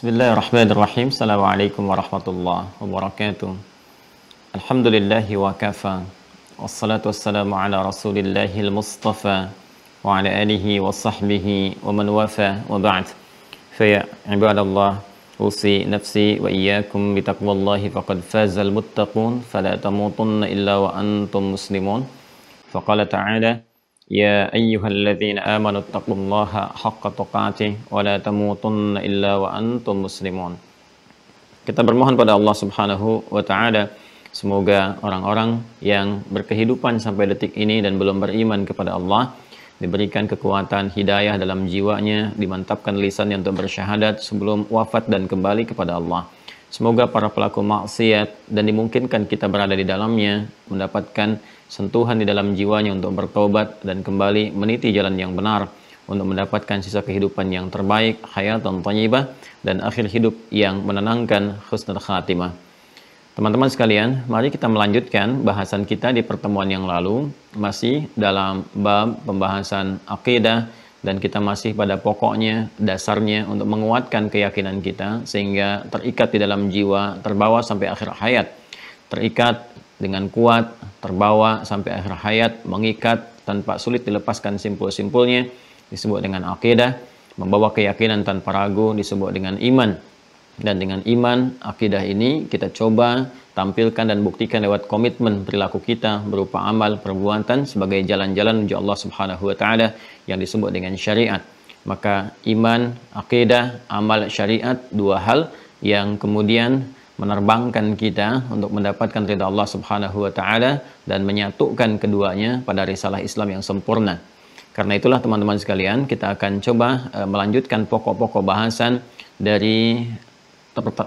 Bismillahirrahmanirrahim. Assalamualaikum warahmatullahi wabarakatuh. Alhamdulillahi wa kafa. Wassalatu wassalamu ala rasulillahil mustafa wa ala alihi wa sahbihi wa man wafa wa ba'd. Faya ibadallah usi nafsi wa iyyakum bitaqwallahi faqad fazal muttaqun fala tamutunna illa wa antum muslimun. Faqala ta'ala يا أيها الذين آمنوا اتقوا الله حق تقاته ولا تموتن إلا وأنتم مسلمون Kita bermohon pada Allah Subhanahu wa taala semoga orang-orang yang berkehidupan sampai detik ini dan belum beriman kepada Allah diberikan kekuatan hidayah dalam jiwanya, dimantapkan lisannya untuk bersyahadat sebelum wafat dan kembali kepada Allah. Semoga para pelaku maksiat dan dimungkinkan kita berada di dalamnya mendapatkan sentuhan di dalam jiwanya untuk bertobat dan kembali meniti jalan yang benar untuk mendapatkan sisa kehidupan yang terbaik, hayat dan thayyibah dan akhir hidup yang menenangkan husnul khatimah. Teman-teman sekalian, mari kita melanjutkan bahasan kita di pertemuan yang lalu masih dalam bab pembahasan akidah dan kita masih pada pokoknya dasarnya untuk menguatkan keyakinan kita sehingga terikat di dalam jiwa terbawa sampai akhir hayat terikat dengan kuat, terbawa sampai akhir hayat, mengikat tanpa sulit dilepaskan simpul-simpulnya, disebut dengan akidah, membawa keyakinan tanpa ragu, disebut dengan iman. Dan dengan iman, akidah ini kita coba tampilkan dan buktikan lewat komitmen perilaku kita berupa amal perbuatan sebagai jalan-jalan menuju Allah Subhanahu wa taala yang disebut dengan syariat. Maka iman, akidah, amal syariat dua hal yang kemudian menerbangkan kita untuk mendapatkan ridha Allah Subhanahu wa taala dan menyatukan keduanya pada risalah Islam yang sempurna. Karena itulah teman-teman sekalian, kita akan coba uh, melanjutkan pokok-pokok bahasan dari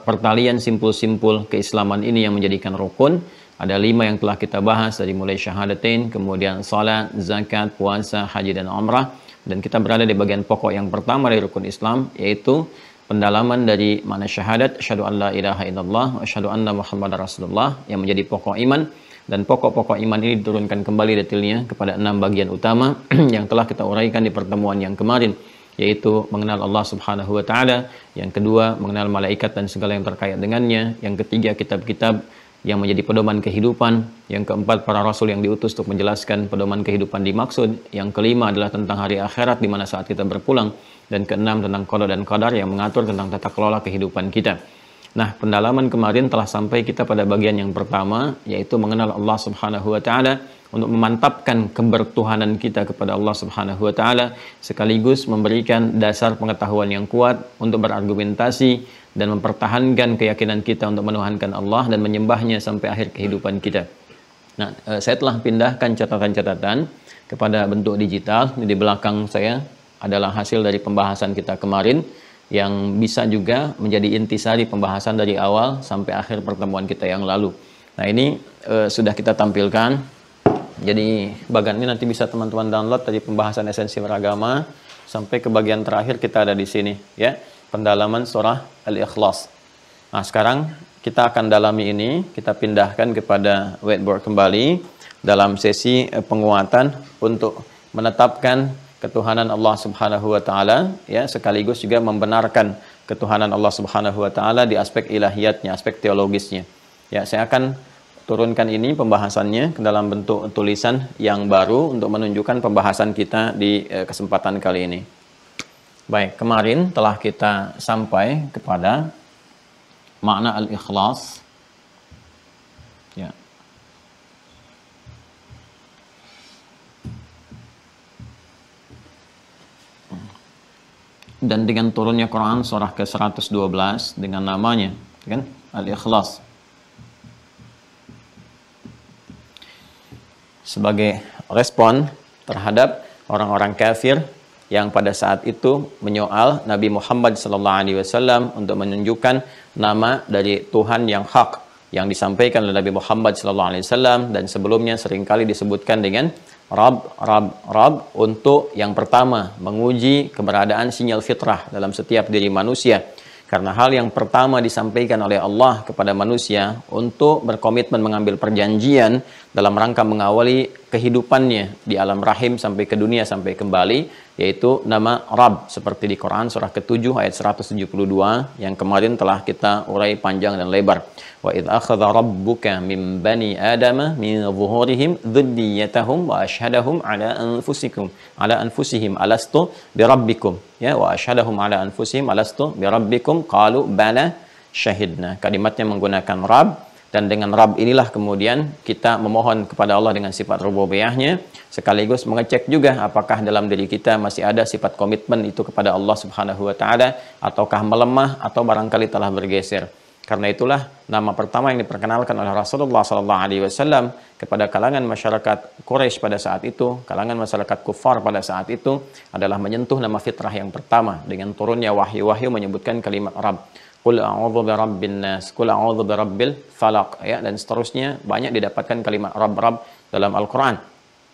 pertalian simpul-simpul keislaman ini yang menjadikan rukun. Ada lima yang telah kita bahas dari mulai syahadatain, kemudian salat, zakat, puasa, haji dan umrah. Dan kita berada di bagian pokok yang pertama dari rukun Islam, yaitu pendalaman dari makna syahadat asyhadu an la ilaha illallah wa asyhadu anna muhammadar rasulullah yang menjadi pokok iman. Dan pokok-pokok iman ini diturunkan kembali detailnya kepada enam bagian utama yang telah kita uraikan di pertemuan yang kemarin yaitu mengenal Allah Subhanahu wa taala, yang kedua mengenal malaikat dan segala yang terkait dengannya, yang ketiga kitab-kitab yang menjadi pedoman kehidupan, yang keempat para rasul yang diutus untuk menjelaskan pedoman kehidupan dimaksud, yang kelima adalah tentang hari akhirat di mana saat kita berpulang, dan keenam tentang qada dan qadar yang mengatur tentang tata kelola kehidupan kita. Nah, pendalaman kemarin telah sampai kita pada bagian yang pertama yaitu mengenal Allah Subhanahu wa taala untuk memantapkan kebertuhanan kita kepada Allah Subhanahu wa taala sekaligus memberikan dasar pengetahuan yang kuat untuk berargumentasi dan mempertahankan keyakinan kita untuk menuhankan Allah dan menyembahnya sampai akhir kehidupan kita. Nah, eh, saya telah pindahkan catatan-catatan kepada bentuk digital di belakang saya adalah hasil dari pembahasan kita kemarin yang bisa juga menjadi intisari pembahasan dari awal sampai akhir pertemuan kita yang lalu. Nah ini e, sudah kita tampilkan. Jadi bagian ini nanti bisa teman-teman download dari pembahasan esensi beragama sampai ke bagian terakhir kita ada di sini ya pendalaman surah Al-Ikhlas. Nah sekarang kita akan dalami ini kita pindahkan kepada whiteboard kembali dalam sesi e, penguatan untuk menetapkan ketuhanan Allah Subhanahu wa taala ya sekaligus juga membenarkan ketuhanan Allah Subhanahu wa taala di aspek ilahiyatnya, aspek teologisnya. Ya, saya akan turunkan ini pembahasannya ke dalam bentuk tulisan yang baru untuk menunjukkan pembahasan kita di eh, kesempatan kali ini. Baik, kemarin telah kita sampai kepada makna al-ikhlas dan dengan turunnya Quran surah ke-112 dengan namanya kan? Al-Ikhlas. Sebagai respon terhadap orang-orang kafir yang pada saat itu menyoal Nabi Muhammad SAW untuk menunjukkan nama dari Tuhan yang hak yang disampaikan oleh Nabi Muhammad SAW dan sebelumnya sering kali disebutkan dengan Rab, Rab, Rab untuk yang pertama menguji keberadaan sinyal fitrah dalam setiap diri manusia. Karena hal yang pertama disampaikan oleh Allah kepada manusia untuk berkomitmen mengambil perjanjian dalam rangka mengawali kehidupannya di alam rahim sampai ke dunia sampai kembali yaitu nama Rab seperti di Quran surah ke-7 ayat 172 yang kemarin telah kita urai panjang dan lebar. Wa id akhadha rabbuka min bani adama min zuhurihim dhurriyyatahum wa ashhadahum ala anfusikum ala anfusihim alastu birabbikum ya wa ashhadahum ala anfusihim alastu birabbikum qalu bala syahidna. Kalimatnya menggunakan Rab dan dengan Rab inilah kemudian kita memohon kepada Allah dengan sifat rububiyahnya sekaligus mengecek juga apakah dalam diri kita masih ada sifat komitmen itu kepada Allah Subhanahu wa taala ataukah melemah atau barangkali telah bergeser. Karena itulah nama pertama yang diperkenalkan oleh Rasulullah sallallahu alaihi wasallam kepada kalangan masyarakat Quraisy pada saat itu, kalangan masyarakat kufar pada saat itu adalah menyentuh nama fitrah yang pertama dengan turunnya wahyu-wahyu menyebutkan kalimat Rabb. Qul a'udzu birabbin nas, qul a'udzu birabbil falaq ya dan seterusnya banyak didapatkan kalimat rabb-rabb dalam Al-Qur'an.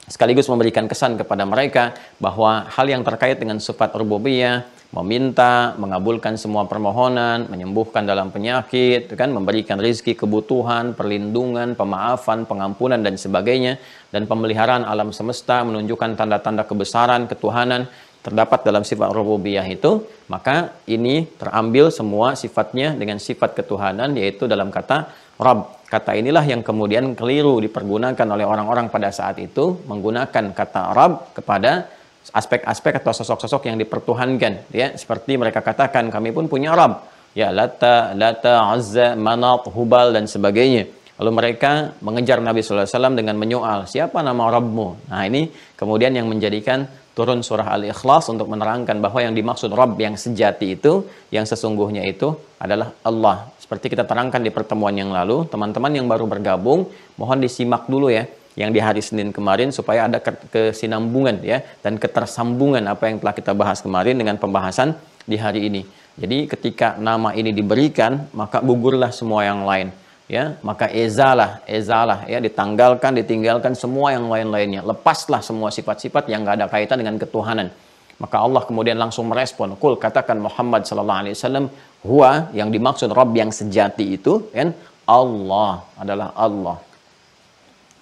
Sekaligus memberikan kesan kepada mereka bahwa hal yang terkait dengan sifat rububiyah, meminta, mengabulkan semua permohonan, menyembuhkan dalam penyakit, kan, memberikan rizki, kebutuhan, perlindungan, pemaafan, pengampunan dan sebagainya, dan pemeliharaan alam semesta menunjukkan tanda-tanda kebesaran, ketuhanan, terdapat dalam sifat rububiyah itu, maka ini terambil semua sifatnya dengan sifat ketuhanan yaitu dalam kata Rabb. Kata inilah yang kemudian keliru dipergunakan oleh orang-orang pada saat itu menggunakan kata Rabb kepada aspek-aspek atau sosok-sosok yang dipertuhankan ya seperti mereka katakan kami pun punya Rabb ya Lata, Lata, Azza, Manat, Hubal dan sebagainya. Lalu mereka mengejar Nabi SAW dengan menyoal, siapa nama Rabbmu? Nah ini kemudian yang menjadikan turun surah Al-Ikhlas untuk menerangkan bahwa yang dimaksud Rabb yang sejati itu, yang sesungguhnya itu adalah Allah. Seperti kita terangkan di pertemuan yang lalu, teman-teman yang baru bergabung, mohon disimak dulu ya, yang di hari Senin kemarin supaya ada kesinambungan ya dan ketersambungan apa yang telah kita bahas kemarin dengan pembahasan di hari ini. Jadi ketika nama ini diberikan, maka gugurlah semua yang lain ya maka ezalah ezalah ya ditanggalkan ditinggalkan semua yang lain-lainnya. Lepaslah semua sifat-sifat yang nggak ada kaitan dengan ketuhanan. Maka Allah kemudian langsung merespon kul katakan Muhammad sallallahu alaihi wasallam huwa yang dimaksud Rabb yang sejati itu kan? Allah adalah Allah.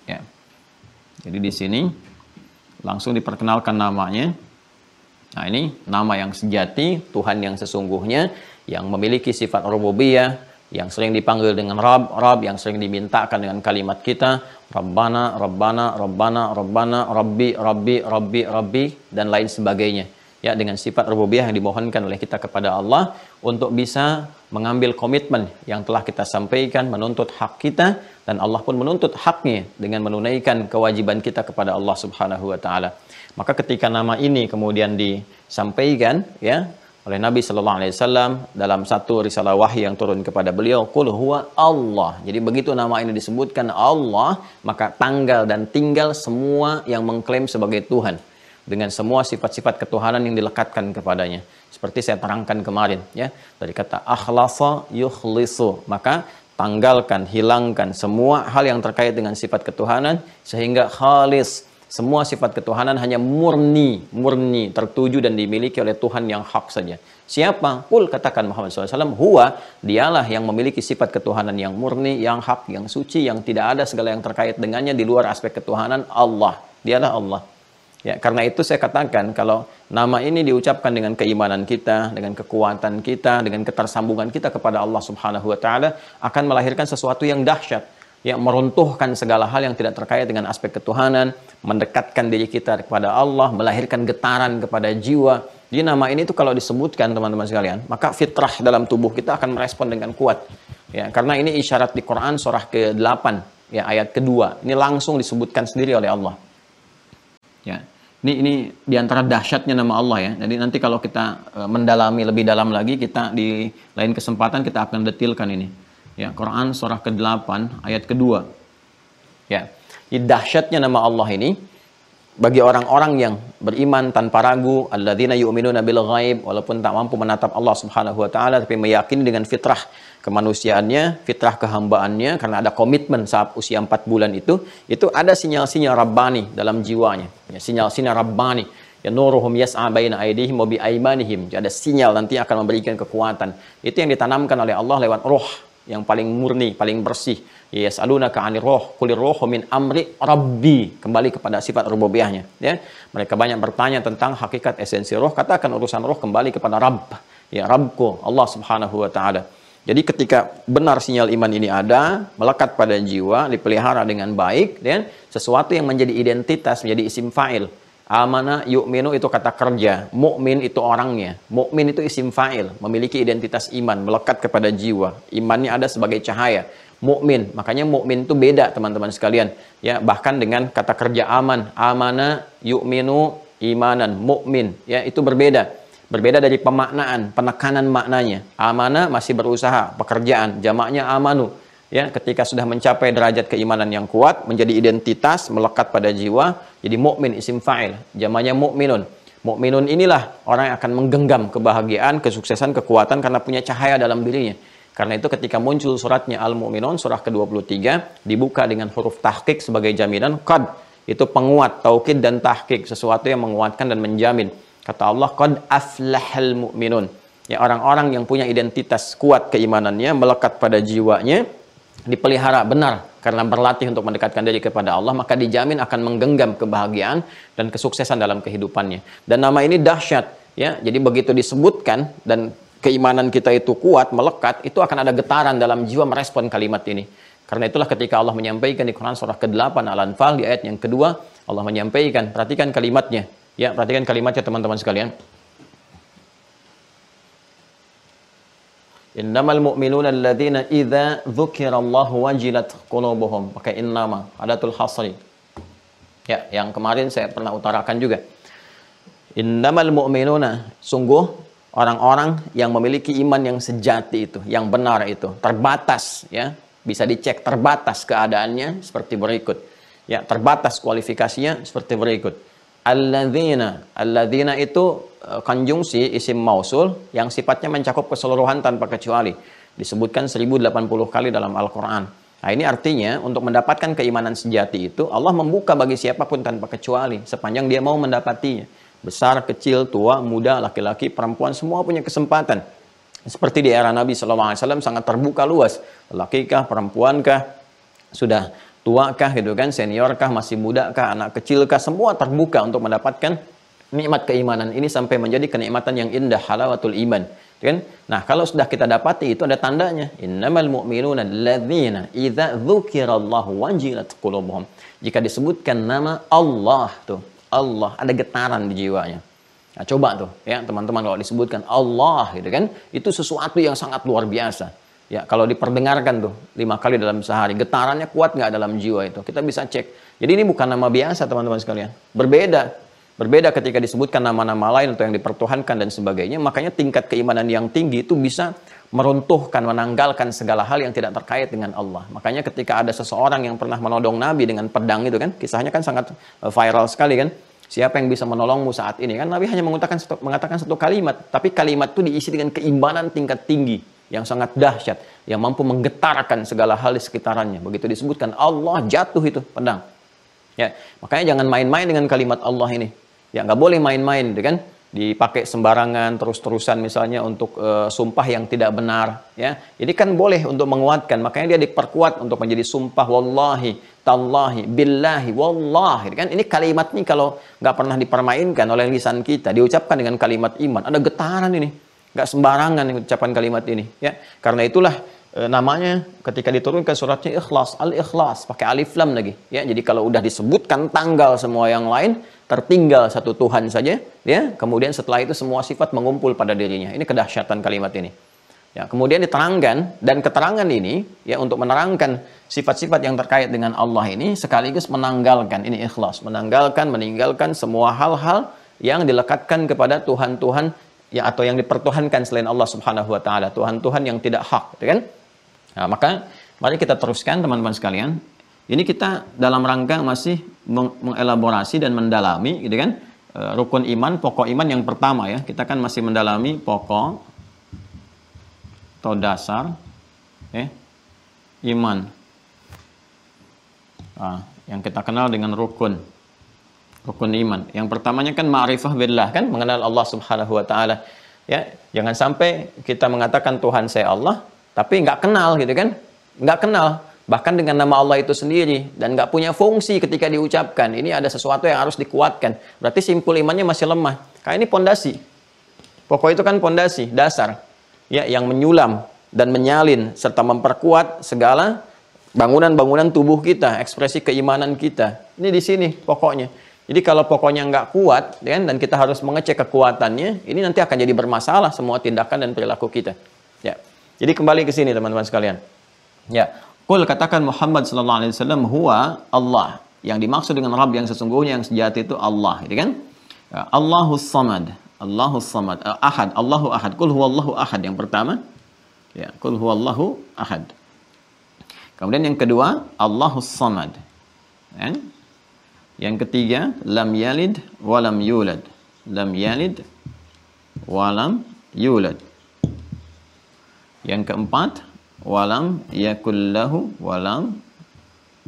Ya. Jadi di sini langsung diperkenalkan namanya. Nah ini nama yang sejati Tuhan yang sesungguhnya yang memiliki sifat rububiyah yang sering dipanggil dengan Rab, Rab yang sering dimintakan dengan kalimat kita Rabbana, Rabbana, Rabbana, Rabbana, Rabbi, Rabbi, Rabbi, Rabbi dan lain sebagainya. Ya, dengan sifat rububiyah yang dimohonkan oleh kita kepada Allah untuk bisa mengambil komitmen yang telah kita sampaikan menuntut hak kita dan Allah pun menuntut haknya dengan menunaikan kewajiban kita kepada Allah Subhanahu wa taala. Maka ketika nama ini kemudian disampaikan ya oleh Nabi Shallallahu Alaihi Wasallam dalam satu risalah wahyu yang turun kepada beliau, "Qul huwa Allah." Jadi begitu nama ini disebutkan Allah, maka tanggal dan tinggal semua yang mengklaim sebagai Tuhan dengan semua sifat-sifat ketuhanan yang dilekatkan kepadanya. Seperti saya terangkan kemarin, ya dari kata akhlasa yukhlisu, maka tanggalkan, hilangkan semua hal yang terkait dengan sifat ketuhanan sehingga khalis semua sifat ketuhanan hanya murni, murni, tertuju dan dimiliki oleh Tuhan yang hak saja. Siapa? Kul katakan Muhammad SAW, huwa, dialah yang memiliki sifat ketuhanan yang murni, yang hak, yang suci, yang tidak ada segala yang terkait dengannya di luar aspek ketuhanan Allah. Dialah Allah. Ya, karena itu saya katakan kalau nama ini diucapkan dengan keimanan kita, dengan kekuatan kita, dengan ketersambungan kita kepada Allah Subhanahu wa taala akan melahirkan sesuatu yang dahsyat yang meruntuhkan segala hal yang tidak terkait dengan aspek ketuhanan, mendekatkan diri kita kepada Allah, melahirkan getaran kepada jiwa. Jadi nama ini itu kalau disebutkan teman-teman sekalian, maka fitrah dalam tubuh kita akan merespon dengan kuat. Ya, karena ini isyarat di Quran surah ke-8, ya ayat kedua. Ini langsung disebutkan sendiri oleh Allah. Ya. Ini ini di antara dahsyatnya nama Allah ya. Jadi nanti kalau kita e, mendalami lebih dalam lagi, kita di lain kesempatan kita akan detilkan ini. Ya, Quran surah ke-8 ayat kedua. Ya. Ini dahsyatnya nama Allah ini bagi orang-orang yang beriman tanpa ragu, alladzina yu'minuna bil ghaib walaupun tak mampu menatap Allah Subhanahu wa taala tapi meyakini dengan fitrah kemanusiaannya, fitrah kehambaannya karena ada komitmen saat usia 4 bulan itu, itu ada sinyal-sinyal rabbani dalam jiwanya. Ya, sinyal-sinyal rabbani ya nuruhum yas'a baina aydihim wa bi aymanihim. Ada sinyal nanti akan memberikan kekuatan. Itu yang ditanamkan oleh Allah lewat roh yang paling murni, paling bersih. Yas'alunaka 'anir roh, qulir roh min amri rabbi. Kembali kepada sifat rububiyahnya, ya. Mereka banyak bertanya tentang hakikat esensi roh, katakan urusan roh kembali kepada Rabb. Ya, Rabbku, Allah Subhanahu wa taala. Jadi ketika benar sinyal iman ini ada, melekat pada jiwa, dipelihara dengan baik, dan sesuatu yang menjadi identitas, menjadi isim fa'il. Amana yu'minu itu kata kerja, mukmin itu orangnya. Mukmin itu isim fa'il, memiliki identitas iman, melekat kepada jiwa. Imannya ada sebagai cahaya. Mukmin, makanya mukmin itu beda teman-teman sekalian. Ya, bahkan dengan kata kerja aman, amana yu'minu imanan, mukmin, ya itu berbeda. Berbeda dari pemaknaan, penekanan maknanya. Amana masih berusaha, pekerjaan, jamaknya amanu ya ketika sudah mencapai derajat keimanan yang kuat menjadi identitas melekat pada jiwa jadi mukmin isim fa'il jamanya mukminun. Mukminun inilah orang yang akan menggenggam kebahagiaan kesuksesan kekuatan karena punya cahaya dalam dirinya. Karena itu ketika muncul suratnya Al-Mu'minun surah ke-23 dibuka dengan huruf tahqiq sebagai jaminan qad itu penguat taukid dan tahqiq sesuatu yang menguatkan dan menjamin. Kata Allah qad aflahal mu'minun. Ya orang-orang yang punya identitas kuat keimanannya melekat pada jiwanya dipelihara benar. Karena berlatih untuk mendekatkan diri kepada Allah maka dijamin akan menggenggam kebahagiaan dan kesuksesan dalam kehidupannya. Dan nama ini dahsyat ya. Jadi begitu disebutkan dan keimanan kita itu kuat melekat itu akan ada getaran dalam jiwa merespon kalimat ini. Karena itulah ketika Allah menyampaikan di Quran surah ke-8 Al-Anfal di ayat yang kedua Allah menyampaikan perhatikan kalimatnya. Ya perhatikan kalimatnya teman-teman sekalian Innamal mu'minuna alladhina idza dzukirallahu wajilat qulubuhum. Pakai innama, adatul hasri. Ya, yang kemarin saya pernah utarakan juga. Innamal mu'minuna, sungguh orang-orang yang memiliki iman yang sejati itu, yang benar itu, terbatas ya. Bisa dicek terbatas keadaannya seperti berikut. Ya, terbatas kualifikasinya seperti berikut. Alladzina, alladzina itu Eh, konjungsi isim mausul yang sifatnya mencakup keseluruhan tanpa kecuali. Disebutkan 1080 kali dalam Al-Quran. Nah ini artinya untuk mendapatkan keimanan sejati itu Allah membuka bagi siapa pun tanpa kecuali sepanjang dia mau mendapatinya. Besar, kecil, tua, muda, laki-laki, perempuan semua punya kesempatan. Seperti di era Nabi SAW sangat terbuka luas. Laki kah, perempuan kah, sudah tua kah gitu kan, senior kah, masih muda kah, anak kecil kah, semua terbuka untuk mendapatkan nikmat keimanan ini sampai menjadi kenikmatan yang indah halawatul iman. Kan? Nah kalau sudah kita dapati itu ada tandanya. Innamal mu'minuna alladzina idza dzukirallahu wajilat qulubuhum. Jika disebutkan nama Allah tuh Allah ada getaran di jiwanya. Nah, coba tuh ya teman-teman kalau disebutkan Allah gitu kan itu sesuatu yang sangat luar biasa ya kalau diperdengarkan tuh lima kali dalam sehari getarannya kuat nggak dalam jiwa itu? Kita bisa cek. Jadi ini bukan nama biasa teman-teman sekalian. Berbeda. Berbeda ketika disebutkan nama-nama lain atau yang dipertuhankan dan sebagainya, makanya tingkat keimanan yang tinggi itu bisa meruntuhkan, menanggalkan segala hal yang tidak terkait dengan Allah. Makanya ketika ada seseorang yang pernah menodong Nabi dengan pedang itu kan, kisahnya kan sangat eh, viral sekali kan. Siapa yang bisa menolongmu saat ini? Kan Nabi hanya mengatakan satu, mengatakan satu kalimat, tapi kalimat itu diisi dengan keimanan tingkat tinggi yang sangat dahsyat, yang mampu menggetarkan segala hal di sekitarannya. Begitu disebutkan Allah jatuh itu pedang. Ya, makanya jangan main-main dengan kalimat Allah ini. Ya nggak boleh main-main, gitu kan? Dipakai sembarangan terus-terusan misalnya untuk uh, sumpah yang tidak benar, ya. Ini kan boleh untuk menguatkan, makanya dia diperkuat untuk menjadi sumpah wallahi, tallahi, billahi, wallahi, gitu kan? Ini kalimat ini kalau nggak pernah dipermainkan oleh lisan kita, diucapkan dengan kalimat iman, ada getaran ini, nggak sembarangan ucapan kalimat ini, ya. Karena itulah e, namanya ketika diturunkan suratnya ikhlas al ikhlas pakai alif lam lagi ya jadi kalau udah disebutkan tanggal semua yang lain tertinggal satu Tuhan saja, ya. Kemudian setelah itu semua sifat mengumpul pada dirinya. Ini kedahsyatan kalimat ini. Ya, kemudian diterangkan dan keterangan ini ya untuk menerangkan sifat-sifat yang terkait dengan Allah ini sekaligus menanggalkan ini ikhlas, menanggalkan, meninggalkan semua hal-hal yang dilekatkan kepada Tuhan-Tuhan ya atau yang dipertuhankan selain Allah Subhanahu wa taala, Tuhan-Tuhan yang tidak hak, gitu kan? Nah, maka mari kita teruskan teman-teman sekalian ini kita dalam rangka masih mengelaborasi dan mendalami gitu kan e, rukun iman, pokok iman yang pertama ya. Kita kan masih mendalami pokok atau dasar eh iman. Nah, yang kita kenal dengan rukun. Rukun iman. Yang pertamanya kan ma'rifah billah kan? Mengenal Allah Subhanahu wa taala. Ya, jangan sampai kita mengatakan Tuhan saya Allah, tapi nggak kenal gitu kan? Nggak kenal. Bahkan dengan nama Allah itu sendiri dan nggak punya fungsi ketika diucapkan ini ada sesuatu yang harus dikuatkan. Berarti simpul imannya masih lemah. Kayak ini pondasi. Pokok itu kan pondasi dasar. Ya yang menyulam dan menyalin serta memperkuat segala bangunan-bangunan tubuh kita ekspresi keimanan kita. Ini di sini pokoknya jadi kalau pokoknya nggak kuat ya, dan kita harus mengecek kekuatannya ini nanti akan jadi bermasalah semua tindakan dan perilaku kita ya jadi kembali ke sini teman-teman sekalian. Ya, Kul katakan Muhammad sallallahu alaihi wasallam huwa Allah. Yang dimaksud dengan Rabb yang sesungguhnya yang sejati itu Allah, gitu kan? Ya, Allahus Samad. Allahus Samad. Uh, ahad, Allahu Ahad. Kul huwallahu Ahad yang pertama. Ya, Kul huwallahu Ahad. Kemudian yang kedua, Allahus Samad. Ya. Yang ketiga, lam yalid wa lam yulad. Lam yalid wa lam yulad. Yang keempat, walam yakul lahu walam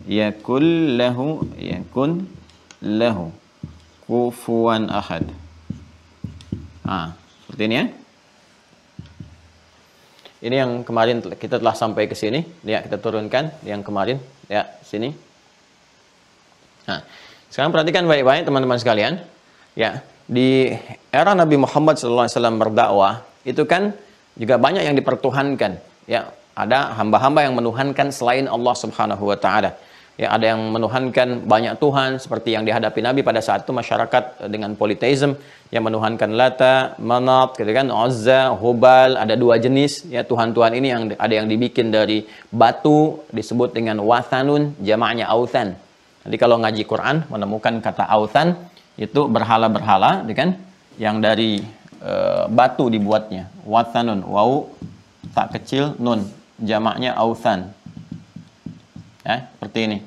yakul lahu yakun lahu kufuwan ahad. Ah, seperti ini ya. Ini yang kemarin kita telah sampai ke sini. Ya, kita turunkan yang kemarin. Ya, sini. Nah, sekarang perhatikan baik-baik teman-teman sekalian. Ya, di era Nabi Muhammad SAW berdakwah, itu kan juga banyak yang dipertuhankan. Ya, ada hamba-hamba yang menuhankan selain Allah Subhanahu wa taala. Ya, ada yang menuhankan banyak tuhan seperti yang dihadapi Nabi pada saat itu masyarakat dengan politeism yang menuhankan Lata, Manat, gitu kan, Uzza, Hubal, ada dua jenis ya tuhan-tuhan ini yang ada yang dibikin dari batu disebut dengan wathanun, jamaknya authan. Jadi kalau ngaji Quran menemukan kata authan itu berhala-berhala, gitu kan, yang dari Eh, batu dibuatnya. Wathanun, wau tak kecil nun, jamaknya authan. Ya, seperti ini.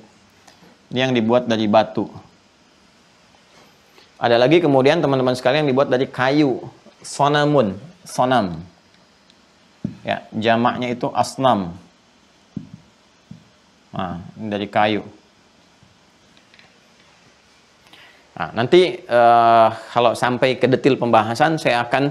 Ini yang dibuat dari batu. Ada lagi kemudian teman-teman sekalian yang dibuat dari kayu, sonamun, sonam. Ya, jamaknya itu asnam. Nah, ini dari kayu. Nah, nanti uh, kalau sampai ke detil pembahasan saya akan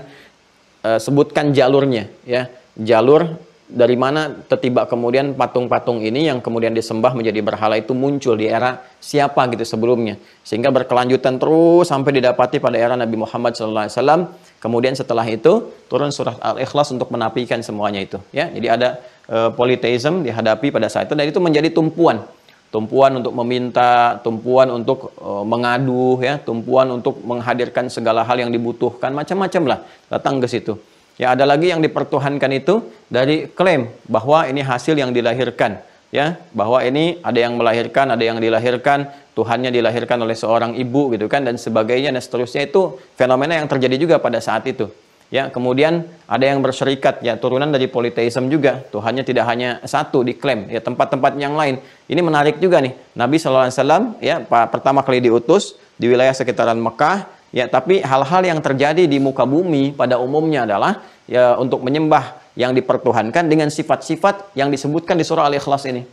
uh, sebutkan jalurnya ya. Jalur dari mana tertiba kemudian patung-patung ini yang kemudian disembah menjadi berhala itu muncul di era siapa gitu sebelumnya. Sehingga berkelanjutan terus sampai didapati pada era Nabi Muhammad SAW kemudian setelah itu turun surat Al-Ikhlas untuk menapikan semuanya itu ya. Jadi ada uh, politeism dihadapi pada saat itu dan itu menjadi tumpuan tumpuan untuk meminta, tumpuan untuk uh, mengadu, ya, tumpuan untuk menghadirkan segala hal yang dibutuhkan, macam-macam lah datang ke situ. Ya ada lagi yang dipertuhankan itu dari klaim bahwa ini hasil yang dilahirkan, ya, bahwa ini ada yang melahirkan, ada yang dilahirkan, Tuhannya dilahirkan oleh seorang ibu gitu kan dan sebagainya dan seterusnya itu fenomena yang terjadi juga pada saat itu. Ya, kemudian ada yang bersyarikat ya turunan dari politeisme juga. Tuhannya tidak hanya satu diklaim ya tempat-tempat yang lain. Ini menarik juga nih. Nabi SAW ya pertama kali diutus di wilayah sekitaran Mekah ya tapi hal-hal yang terjadi di muka bumi pada umumnya adalah ya untuk menyembah yang dipertuhankan dengan sifat-sifat yang disebutkan di surah Al-Ikhlas ini.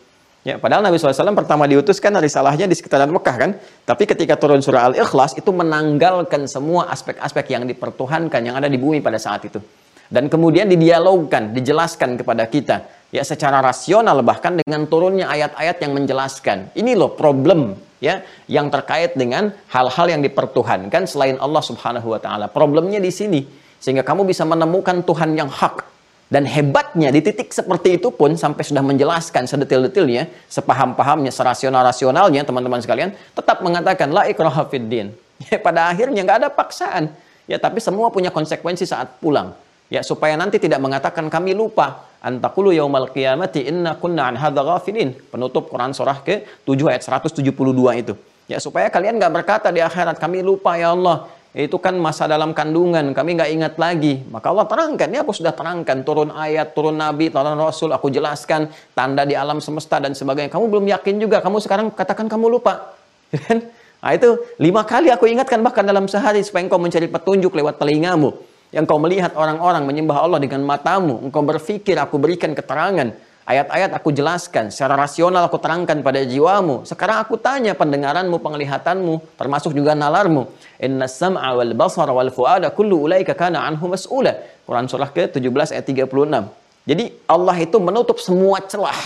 Ya, padahal Nabi SAW pertama diutus kan risalahnya di sekitaran Mekah kan. Tapi ketika turun surah Al-Ikhlas itu menanggalkan semua aspek-aspek yang dipertuhankan yang ada di bumi pada saat itu. Dan kemudian didialogkan, dijelaskan kepada kita. Ya secara rasional bahkan dengan turunnya ayat-ayat yang menjelaskan. Ini loh problem ya yang terkait dengan hal-hal yang dipertuhankan selain Allah Subhanahu wa taala. Problemnya di sini sehingga kamu bisa menemukan Tuhan yang hak dan hebatnya di titik seperti itu pun sampai sudah menjelaskan sedetil-detilnya, sepaham-pahamnya, serasional-rasionalnya teman-teman sekalian, tetap mengatakan la ikraha fiddin. Ya, pada akhirnya nggak ada paksaan. Ya, tapi semua punya konsekuensi saat pulang. Ya, supaya nanti tidak mengatakan kami lupa. Antakulu yaumal qiyamati inna kunna an ghafilin. Penutup Quran surah ke-7 ayat 172 itu. Ya, supaya kalian nggak berkata di akhirat kami lupa ya Allah itu kan masa dalam kandungan, kami nggak ingat lagi. Maka Allah terangkan, ya aku sudah terangkan, turun ayat, turun nabi, turun rasul, aku jelaskan, tanda di alam semesta dan sebagainya. Kamu belum yakin juga, kamu sekarang katakan kamu lupa. Kan? Nah itu lima kali aku ingatkan bahkan dalam sehari supaya engkau mencari petunjuk lewat telingamu. Yang kau melihat orang-orang menyembah Allah dengan matamu. Engkau berpikir aku berikan keterangan. Ayat-ayat aku jelaskan, secara rasional aku terangkan pada jiwamu. Sekarang aku tanya pendengaranmu, penglihatanmu, termasuk juga nalarmu. Inna sam'a wal basara wal fu'ada kullu ulaika kana anhu mas'ula. Quran surah ke-17 ayat 36. Jadi Allah itu menutup semua celah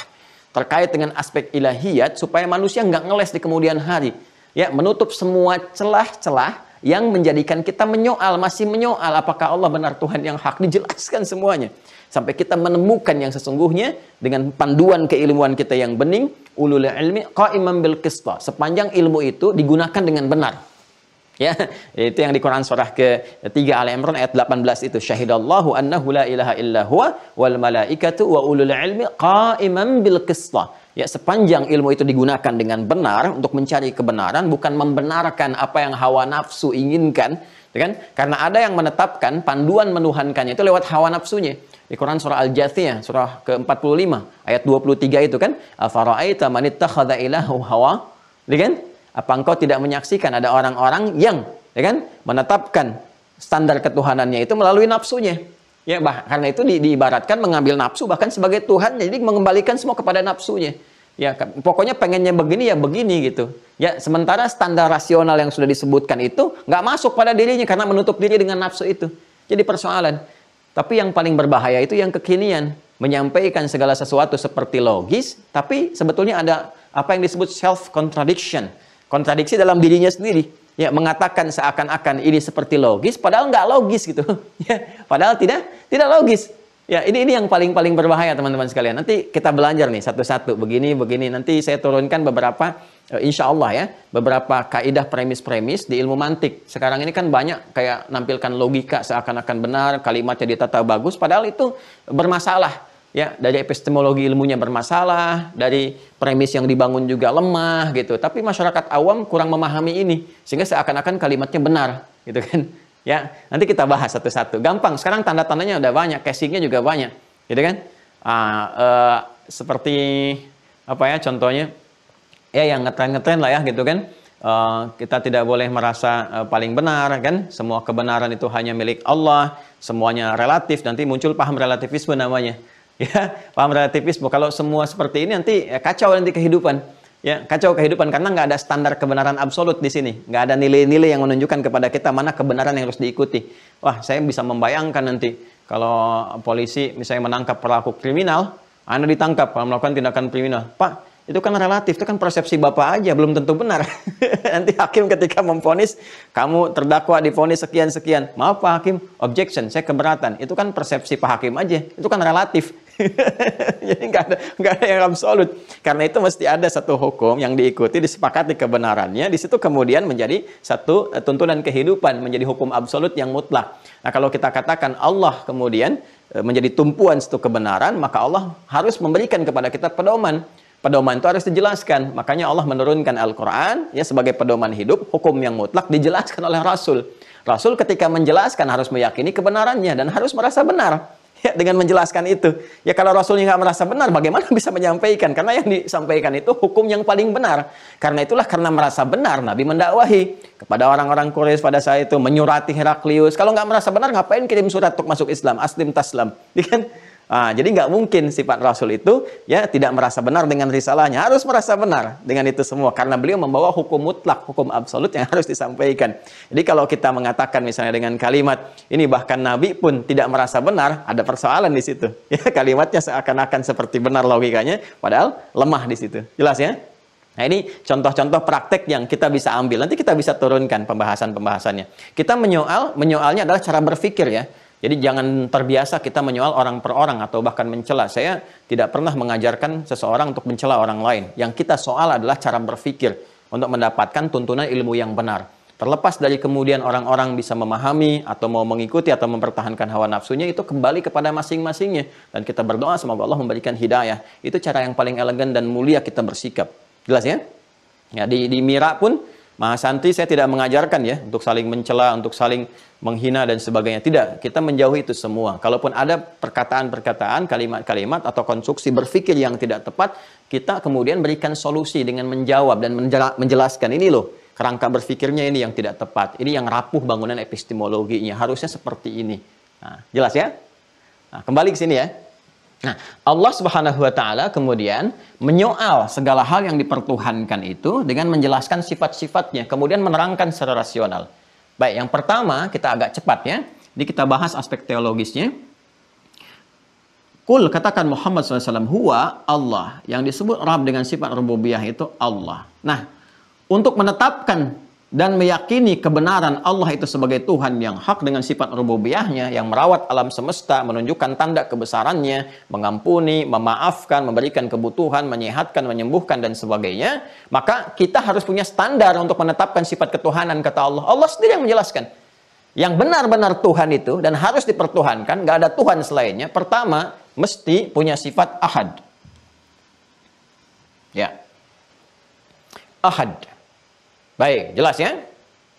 terkait dengan aspek ilahiyat supaya manusia nggak ngeles di kemudian hari. Ya, menutup semua celah-celah yang menjadikan kita menyoal, masih menyoal apakah Allah benar Tuhan yang hak dijelaskan semuanya. Sampai kita menemukan yang sesungguhnya dengan panduan keilmuan kita yang bening, ulul ilmi qaiman bil qista. Sepanjang ilmu itu digunakan dengan benar. Ya, itu yang di Quran surah ke-3 Al Imran ayat 18 itu syahidallahu annahu la ilaha illa huwa wal malaikatu wa ulul ilmi qaiman bil qista. Ya, sepanjang ilmu itu digunakan dengan benar untuk mencari kebenaran bukan membenarkan apa yang hawa nafsu inginkan, ya kan? Karena ada yang menetapkan panduan menuhankannya itu lewat hawa nafsunya. Di Quran surah Al-Jathiyah surah ke-45 ayat 23 itu kan, afara'aita man ittakhadha ilahu hawa? Ya kan? Apa engkau tidak menyaksikan ada orang-orang yang ya kan menetapkan standar ketuhanannya itu melalui nafsunya. Ya, bah, karena itu di, diibaratkan mengambil nafsu bahkan sebagai Tuhan, jadi mengembalikan semua kepada nafsunya. Ya, pokoknya pengennya begini ya begini gitu. Ya, sementara standar rasional yang sudah disebutkan itu nggak masuk pada dirinya karena menutup diri dengan nafsu itu. Jadi persoalan. Tapi yang paling berbahaya itu yang kekinian, menyampaikan segala sesuatu seperti logis, tapi sebetulnya ada apa yang disebut self contradiction kontradiksi dalam dirinya sendiri. Ya mengatakan seakan-akan ini seperti logis padahal nggak logis gitu. Ya padahal tidak tidak logis. Ya ini ini yang paling paling berbahaya teman-teman sekalian. Nanti kita belajar nih satu-satu. Begini begini. Nanti saya turunkan beberapa insya Allah ya beberapa kaidah premis-premis di ilmu mantik sekarang ini kan banyak kayak nampilkan logika seakan-akan benar kalimatnya ditata bagus padahal itu bermasalah ya dari epistemologi ilmunya bermasalah, dari premis yang dibangun juga lemah gitu. Tapi masyarakat awam kurang memahami ini sehingga seakan-akan kalimatnya benar gitu kan. Ya, nanti kita bahas satu-satu. Gampang. Sekarang tanda-tandanya udah banyak, casingnya juga banyak, gitu kan? Ah, uh, seperti apa ya contohnya? Ya yang ngetren-ngetren lah ya gitu kan. Uh, kita tidak boleh merasa uh, paling benar kan. Semua kebenaran itu hanya milik Allah semuanya relatif nanti muncul paham relativisme namanya. Ya paham relativisme. Kalau semua seperti ini nanti ya, kacau nanti kehidupan. Ya kacau kehidupan karena nggak ada standar kebenaran absolut di sini. Nggak ada nilai-nilai yang menunjukkan kepada kita mana kebenaran yang harus diikuti. Wah saya bisa membayangkan nanti kalau polisi misalnya menangkap pelaku kriminal anda ditangkap kalau melakukan tindakan kriminal. Pak itu kan relatif, itu kan persepsi Bapak aja, belum tentu benar. Nanti hakim ketika memfonis, kamu terdakwa difonis sekian-sekian. Maaf Pak Hakim, objection, saya keberatan. Itu kan persepsi Pak Hakim aja, itu kan relatif. Jadi nggak ada nggak ada yang absolut. Karena itu mesti ada satu hukum yang diikuti, disepakati kebenarannya. Di situ kemudian menjadi satu eh, tuntunan kehidupan, menjadi hukum absolut yang mutlak. Nah kalau kita katakan Allah kemudian eh, menjadi tumpuan satu kebenaran, maka Allah harus memberikan kepada kita pedoman pedoman itu harus dijelaskan. Makanya Allah menurunkan Al-Quran ya sebagai pedoman hidup, hukum yang mutlak dijelaskan oleh Rasul. Rasul ketika menjelaskan harus meyakini kebenarannya dan harus merasa benar ya dengan menjelaskan itu. Ya kalau Rasulnya nggak merasa benar, bagaimana bisa menyampaikan? Karena yang disampaikan itu hukum yang paling benar. Karena itulah karena merasa benar, Nabi mendakwahi kepada orang-orang Quraisy pada saat itu menyurati Heraklius. Kalau nggak merasa benar, ngapain kirim surat untuk masuk Islam? Aslim taslam. Ya kan? Ah, jadi nggak mungkin sifat Rasul itu ya tidak merasa benar dengan risalahnya, harus merasa benar dengan itu semua karena beliau membawa hukum mutlak, hukum absolut yang harus disampaikan. Jadi kalau kita mengatakan misalnya dengan kalimat ini bahkan Nabi pun tidak merasa benar, ada persoalan di situ. Ya kalimatnya seakan-akan seperti benar logikanya, padahal lemah di situ. Jelas ya? Nah ini contoh-contoh praktek yang kita bisa ambil. Nanti kita bisa turunkan pembahasan-pembahasannya. Kita menyoal, menyoalnya adalah cara berpikir ya. Jadi jangan terbiasa kita menyoal orang per orang atau bahkan mencela. Saya tidak pernah mengajarkan seseorang untuk mencela orang lain. Yang kita soal adalah cara berpikir untuk mendapatkan tuntunan ilmu yang benar. Terlepas dari kemudian orang-orang bisa memahami atau mau mengikuti atau mempertahankan hawa nafsunya itu kembali kepada masing-masingnya dan kita berdoa semoga Allah memberikan hidayah. Itu cara yang paling elegan dan mulia kita bersikap. Jelas ya? Ya di di Mira pun Mahasanti saya tidak mengajarkan ya untuk saling mencela, untuk saling menghina dan sebagainya. Tidak, kita menjauhi itu semua. Kalaupun ada perkataan-perkataan, kalimat-kalimat atau konstruksi berpikir yang tidak tepat, kita kemudian berikan solusi dengan menjawab dan menjelaskan ini loh. Kerangka berpikirnya ini yang tidak tepat. Ini yang rapuh bangunan epistemologinya. Harusnya seperti ini. Nah, jelas ya? Nah, kembali ke sini ya. Nah, Allah Subhanahu wa taala kemudian menyoal segala hal yang dipertuhankan itu dengan menjelaskan sifat-sifatnya, kemudian menerangkan secara rasional. Baik, yang pertama kita agak cepat ya. Jadi kita bahas aspek teologisnya. Kul katakan Muhammad SAW, huwa Allah. Yang disebut Rabb dengan sifat rububiyah itu Allah. Nah, untuk menetapkan dan meyakini kebenaran Allah itu sebagai Tuhan yang hak dengan sifat rububiyahnya yang merawat alam semesta, menunjukkan tanda kebesarannya, mengampuni, memaafkan, memberikan kebutuhan, menyehatkan, menyembuhkan dan sebagainya, maka kita harus punya standar untuk menetapkan sifat ketuhanan kata Allah. Allah sendiri yang menjelaskan. Yang benar-benar Tuhan itu dan harus dipertuhankan, gak ada Tuhan selainnya. Pertama, mesti punya sifat ahad. Ya. Ahad Baik, jelas ya?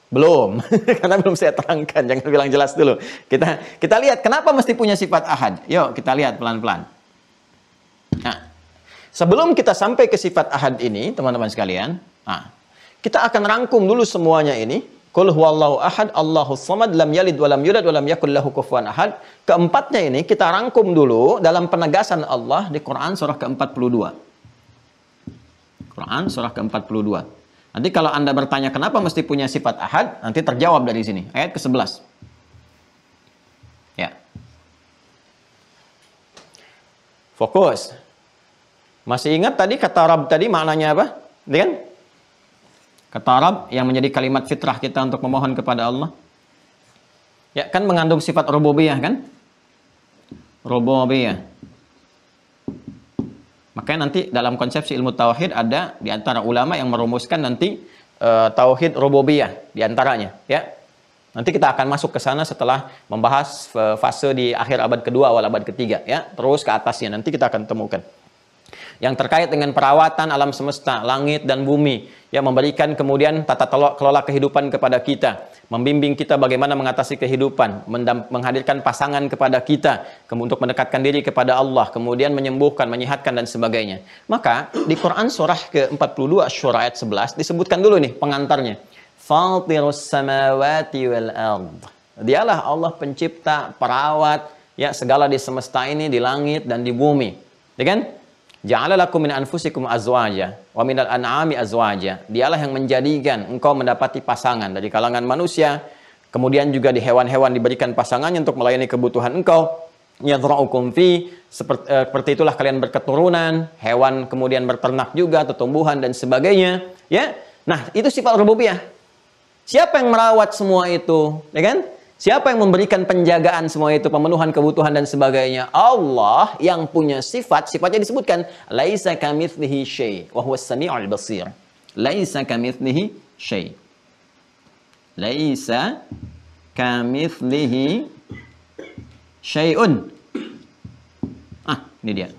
Belum, karena belum saya terangkan. Jangan bilang jelas dulu. Kita kita lihat kenapa mesti punya sifat ahad. Yuk kita lihat pelan-pelan. Nah, sebelum kita sampai ke sifat ahad ini, teman-teman sekalian, nah, kita akan rangkum dulu semuanya ini. Qul huwallahu ahad, Allahu samad, lam yalid walam yulad walam yakul lahu kufuwan ahad. Keempatnya ini kita rangkum dulu dalam penegasan Allah di Quran surah ke-42. Quran surah ke-42. Nanti kalau Anda bertanya kenapa mesti punya sifat ahad, nanti terjawab dari sini. Ayat ke-11. Ya. Fokus. Masih ingat tadi kata Arab tadi maknanya apa? Kan? Kata Arab yang menjadi kalimat fitrah kita untuk memohon kepada Allah. Ya, kan mengandung sifat rububiyah kan? Rububiyah. Makanya nanti dalam konsepsi ilmu tauhid ada di antara ulama yang merumuskan nanti uh, tauhid rububiyah di antaranya, ya. Nanti kita akan masuk ke sana setelah membahas eh, fase di akhir abad kedua awal abad ketiga, ya. Terus ke atasnya nanti kita akan temukan yang terkait dengan perawatan alam semesta, langit dan bumi, yang memberikan kemudian tata kelola kehidupan kepada kita, membimbing kita bagaimana mengatasi kehidupan, menghadirkan pasangan kepada kita, untuk mendekatkan diri kepada Allah, kemudian menyembuhkan, menyehatkan dan sebagainya. Maka di Quran surah ke-42 Asy-Syura ayat 11 disebutkan dulu nih pengantarnya. Fatirus samawati wal ard. Dialah Allah pencipta, perawat ya segala di semesta ini, di langit dan di bumi. Ya kan? Ja'ala lakum min anfusikum azwaja wa minal an'ami azwaja. Dialah yang menjadikan engkau mendapati pasangan dari kalangan manusia, kemudian juga di hewan-hewan diberikan pasangannya untuk melayani kebutuhan engkau. Yadhra'ukum fi seperti, uh, seperti itulah kalian berketurunan, hewan kemudian berternak juga, tumbuhan dan sebagainya, ya. Nah, itu sifat rububiyah. Siapa yang merawat semua itu, ya kan? Siapa yang memberikan penjagaan semua itu, pemenuhan kebutuhan dan sebagainya? Allah yang punya sifat, sifatnya disebutkan laisa kamitslihi syai wa huwas samiul basir. Laisa kamitslihi syai. Laisa kamitslihi syai'un. Ah, ini dia.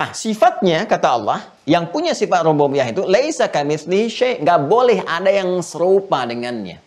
Ah, sifatnya kata Allah yang punya sifat rububiyah itu laisa kamitslihi syai, enggak boleh ada yang serupa dengannya.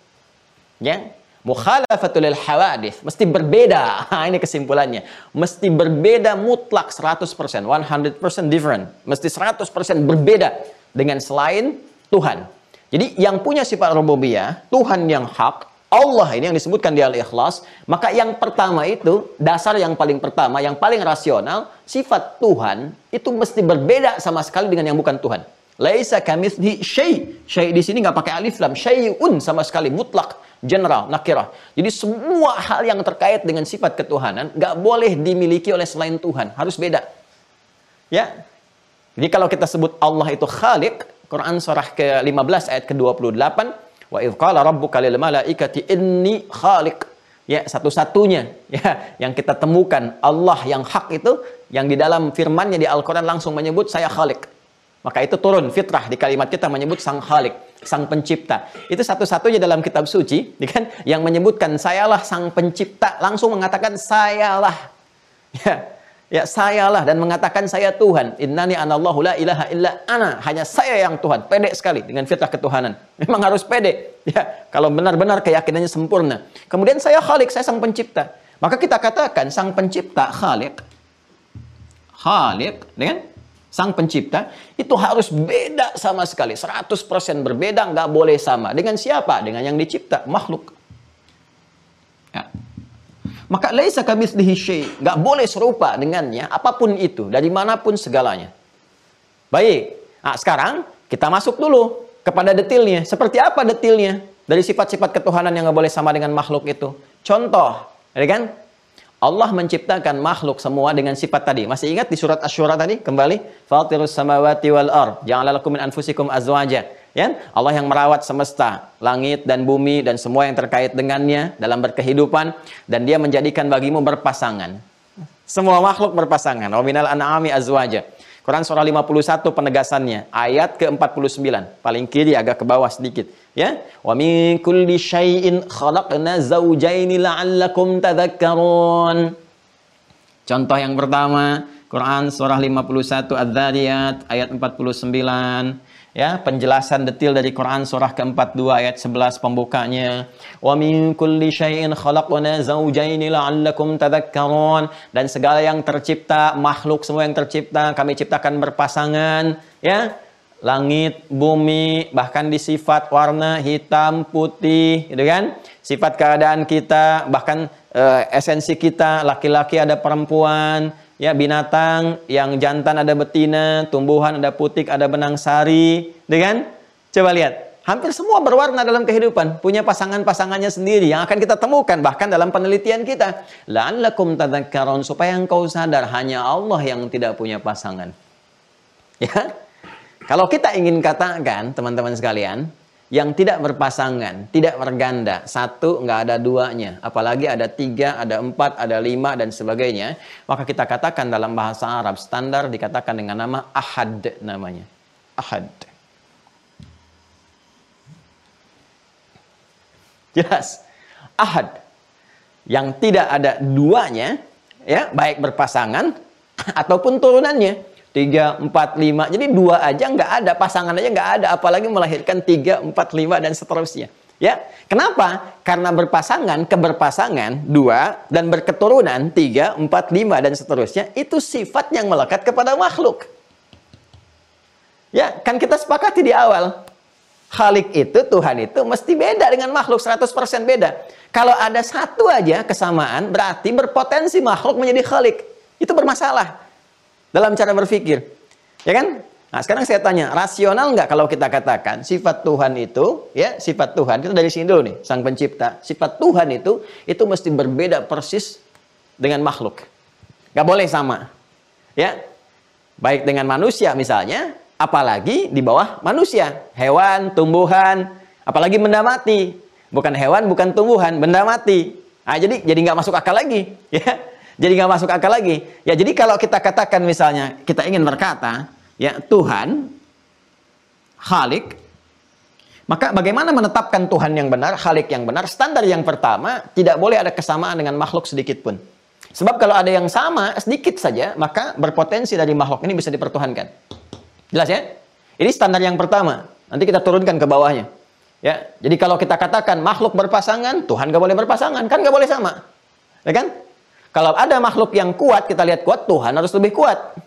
Ya, mukhalafatul hawadith mesti berbeda. ini kesimpulannya. Mesti berbeda mutlak 100%, 100% different. Mesti 100% berbeda dengan selain Tuhan. Jadi yang punya sifat rububiyah, Tuhan yang hak, Allah ini yang disebutkan di Al-Ikhlas, maka yang pertama itu, dasar yang paling pertama, yang paling rasional, sifat Tuhan itu mesti berbeda sama sekali dengan yang bukan Tuhan. Laisa kamitsli syai. Syai di sini nggak pakai alif lam, syai'un sama sekali mutlak general, nakirah. Jadi semua hal yang terkait dengan sifat ketuhanan nggak boleh dimiliki oleh selain Tuhan, harus beda. Ya. Jadi kalau kita sebut Allah itu Khaliq, Quran surah ke-15 ayat ke-28, wa idz qala rabbuka lil malaikati inni khaliq. Ya, satu-satunya ya yang kita temukan Allah yang hak itu yang di dalam firman-Nya di Al-Qur'an langsung menyebut saya Khaliq. Maka itu turun fitrah di kalimat kita menyebut sang Khalik, sang pencipta. Itu satu-satunya dalam kitab suci, kan, yang menyebutkan sayalah sang pencipta, langsung mengatakan sayalah. Ya, ya sayalah dan mengatakan saya Tuhan. Innani anallahu la ilaha illa ana. Hanya saya yang Tuhan. Pede sekali dengan fitrah ketuhanan. Memang harus pede. Ya, kalau benar-benar keyakinannya sempurna. Kemudian saya Khalik, saya sang pencipta. Maka kita katakan sang pencipta Khalik. Khalik, dengan sang pencipta, itu harus beda sama sekali. 100% berbeda, nggak boleh sama. Dengan siapa? Dengan yang dicipta, makhluk. Ya. Maka laisa syai, nggak boleh serupa dengannya apa pun itu, dari mana pun segalanya. Baik. Nah, sekarang kita masuk dulu kepada detailnya. Seperti apa detailnya dari sifat-sifat ketuhanan yang nggak boleh sama dengan makhluk itu? Contoh, ya kan? Allah menciptakan makhluk semua dengan sifat tadi. Masih ingat di surat Asy-Syura tadi? Kembali, Fatirus samawati wal ard, ja'ala lakum min anfusikum azwaja. Ya, Allah yang merawat semesta, langit dan bumi dan semua yang terkait dengannya dalam berkehidupan dan dia menjadikan bagimu berpasangan. Semua makhluk berpasangan. Wa minal an'ami azwaja. Quran surah 51 penegasannya, ayat ke-49, paling kiri agak ke bawah sedikit, ya. Wa min kulli syai'in khalaqna zawjaini la'allakum tadhakkarun. Contoh yang pertama, Quran surah 51 Adz-Dzariyat ayat 49 ya penjelasan detil dari Quran surah ke-42 ayat 11 pembukanya. Wa min kulli syai'in khalaqna zawjaini la'allakum tadhakkarun. Dan segala yang tercipta makhluk semua yang tercipta kami ciptakan berpasangan ya. Langit bumi bahkan di sifat warna hitam putih gitu kan? Sifat keadaan kita bahkan uh, esensi kita laki-laki ada perempuan ya binatang yang jantan ada betina, tumbuhan ada putik, ada benang sari, dengan coba lihat, hampir semua berwarna dalam kehidupan, punya pasangan-pasangannya sendiri yang akan kita temukan bahkan dalam penelitian kita. La'allakum tadzakkarun supaya engkau sadar hanya Allah yang tidak punya pasangan. Ya. Kalau kita ingin katakan, teman-teman sekalian, yang tidak berpasangan, tidak berganda, satu nggak ada duanya, apalagi ada tiga, ada empat, ada lima dan sebagainya, maka kita katakan dalam bahasa Arab standar dikatakan dengan nama ahad namanya, ahad. Jelas, ahad. Yang tidak ada duanya, ya baik berpasangan ataupun turunannya tiga, empat, lima. Jadi dua aja nggak ada, pasangan aja nggak ada, apalagi melahirkan tiga, empat, lima dan seterusnya. Ya, kenapa? Karena berpasangan, keberpasangan dua dan berketurunan tiga, empat, lima dan seterusnya itu sifat yang melekat kepada makhluk. Ya, kan kita sepakati di awal. Khalik itu, Tuhan itu mesti beda dengan makhluk, 100% beda. Kalau ada satu aja kesamaan, berarti berpotensi makhluk menjadi khalik. Itu bermasalah dalam cara berpikir. Ya kan? Nah, sekarang saya tanya, rasional nggak kalau kita katakan sifat Tuhan itu, ya, sifat Tuhan, kita dari sini dulu nih, Sang Pencipta. Sifat Tuhan itu, itu mesti berbeda persis dengan makhluk. Nggak boleh sama. Ya, baik dengan manusia misalnya, apalagi di bawah manusia. Hewan, tumbuhan, apalagi benda mati. Bukan hewan, bukan tumbuhan, benda mati. Nah, jadi jadi nggak masuk akal lagi. Ya, jadi nggak masuk akal lagi. Ya jadi kalau kita katakan misalnya kita ingin berkata ya Tuhan Khalik maka bagaimana menetapkan Tuhan yang benar, Khalik yang benar? Standar yang pertama tidak boleh ada kesamaan dengan makhluk sedikit pun. Sebab kalau ada yang sama sedikit saja maka berpotensi dari makhluk ini bisa dipertuhankan. Jelas ya? Ini standar yang pertama. Nanti kita turunkan ke bawahnya. Ya, jadi kalau kita katakan makhluk berpasangan, Tuhan gak boleh berpasangan, kan gak boleh sama, ya kan? Kalau ada makhluk yang kuat, kita lihat kuat, Tuhan harus lebih kuat.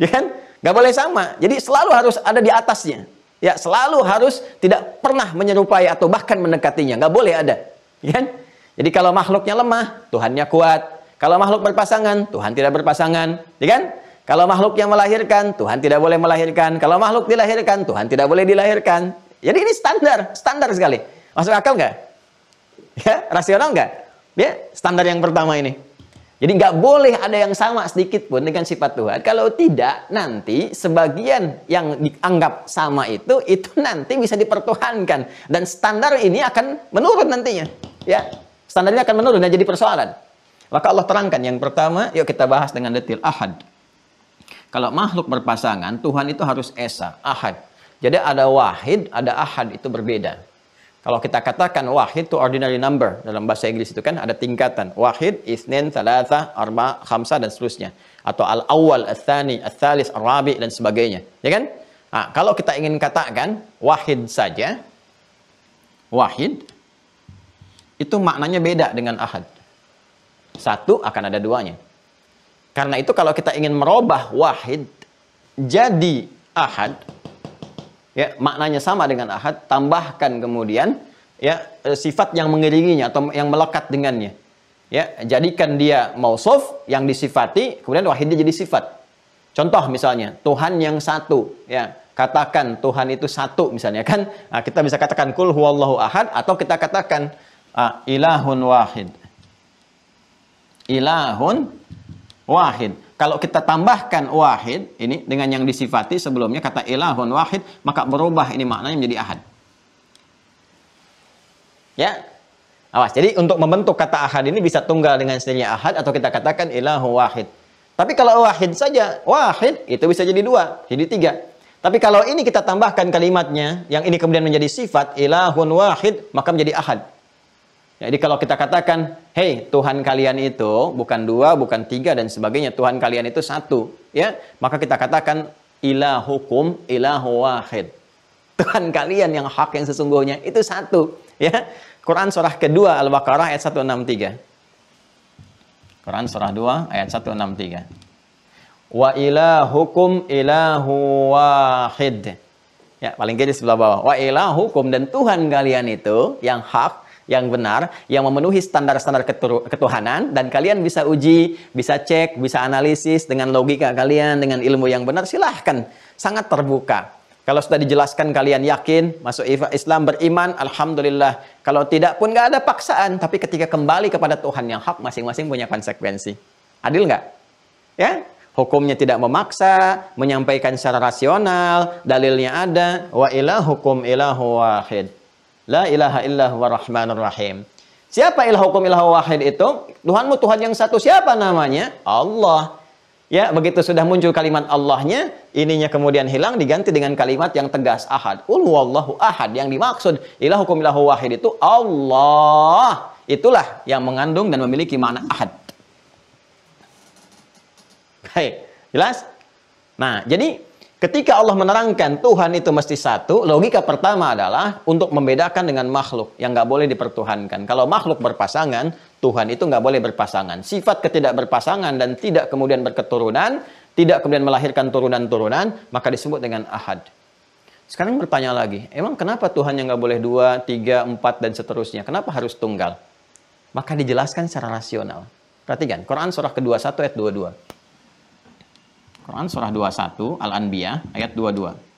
Ya kan? Gak boleh sama. Jadi selalu harus ada di atasnya. Ya, selalu harus tidak pernah menyerupai atau bahkan mendekatinya. Gak boleh ada. Ya kan? Jadi kalau makhluknya lemah, Tuhannya kuat. Kalau makhluk berpasangan, Tuhan tidak berpasangan. Ya kan? Kalau makhluk yang melahirkan, Tuhan tidak boleh melahirkan. Kalau makhluk dilahirkan, Tuhan tidak boleh dilahirkan. Jadi ini standar, standar sekali. Masuk akal nggak? Ya, rasional nggak? Ya, standar yang pertama ini. Jadi nggak boleh ada yang sama sedikit pun dengan sifat Tuhan. Kalau tidak, nanti sebagian yang dianggap sama itu, itu nanti bisa dipertuhankan. Dan standar ini akan menurun nantinya. Ya, standarnya akan menurun dan jadi persoalan. Maka Allah terangkan yang pertama, yuk kita bahas dengan detail. Ahad. Kalau makhluk berpasangan, Tuhan itu harus esa, ahad. Jadi ada wahid, ada ahad, itu berbeda. Kalau kita katakan wahid itu ordinary number dalam bahasa Inggris itu kan ada tingkatan. Wahid, isnin, thalatha, arba, khamsa dan seterusnya. Atau al-awwal, al-thani, al-thalis, al-rabi dan sebagainya. Ya kan? Nah, kalau kita ingin katakan wahid saja, wahid itu maknanya beda dengan ahad. Satu akan ada duanya. Karena itu kalau kita ingin merubah wahid jadi ahad, ya maknanya sama dengan ahad tambahkan kemudian ya e, sifat yang mengiringinya atau yang melekat dengannya. Ya jadikan dia mausuf yang disifati kemudian wahidnya jadi sifat. Contoh misalnya Tuhan yang satu ya. Katakan Tuhan itu satu misalnya kan? Nah, kita bisa katakan kul huwallahu ahad atau kita katakan ah, ilahun wahid. Ilahun wahid. Kalau kita tambahkan wahid ini dengan yang disifati sebelumnya kata ilahun wahid, maka berubah ini maknanya menjadi ahad. Ya. Awas. Jadi untuk membentuk kata ahad ini bisa tunggal dengan sendirinya ahad atau kita katakan ilahu wahid. Tapi kalau wahid saja, wahid itu bisa jadi dua, jadi tiga. Tapi kalau ini kita tambahkan kalimatnya, yang ini kemudian menjadi sifat ilahun wahid, maka menjadi ahad. Jadi kalau kita katakan, hei Tuhan kalian itu bukan dua, bukan tiga dan sebagainya, Tuhan kalian itu satu, ya maka kita katakan ilahukum ilahu wahid. Tuhan kalian yang hak yang sesungguhnya itu satu, ya. Quran surah kedua Al-Baqarah ayat 163. Quran surah 2 ayat 163. Wa ilahukum ilahu wahid. Ya, paling kiri sebelah bawah. Wa ilahukum dan Tuhan kalian itu yang hak yang benar, yang memenuhi standar-standar ketuhanan, dan kalian bisa uji, bisa cek, bisa analisis dengan logika kalian, dengan ilmu yang benar, silahkan. Sangat terbuka. Kalau sudah dijelaskan kalian yakin, masuk Islam beriman, Alhamdulillah. Kalau tidak pun nggak ada paksaan, tapi ketika kembali kepada Tuhan yang hak, masing-masing punya konsekuensi. Adil nggak? Ya, hukumnya tidak memaksa, menyampaikan secara rasional, dalilnya ada, wa ilahukum ilahu wahid. La ilaha illa huwa rahmanur rahim. Siapa ilah hukum ilah wahid itu? Tuhanmu Tuhan yang satu siapa namanya? Allah. Ya, begitu sudah muncul kalimat Allahnya, ininya kemudian hilang diganti dengan kalimat yang tegas ahad. Ul wallahu ahad. Yang dimaksud ilah hukum ilah wahid itu Allah. Itulah yang mengandung dan memiliki makna ahad. Baik, jelas? Nah, jadi Ketika Allah menerangkan Tuhan itu mesti satu, logika pertama adalah untuk membedakan dengan makhluk yang nggak boleh dipertuhankan. Kalau makhluk berpasangan, Tuhan itu nggak boleh berpasangan. Sifat ketidakberpasangan dan tidak kemudian berketurunan, tidak kemudian melahirkan turunan-turunan, maka disebut dengan ahad. Sekarang bertanya lagi, emang kenapa Tuhan yang nggak boleh dua, tiga, empat, dan seterusnya? Kenapa harus tunggal? Maka dijelaskan secara rasional. Perhatikan, Quran surah kedua 1 ayat 22. Quran surah 21 Al-Anbiya ayat 22.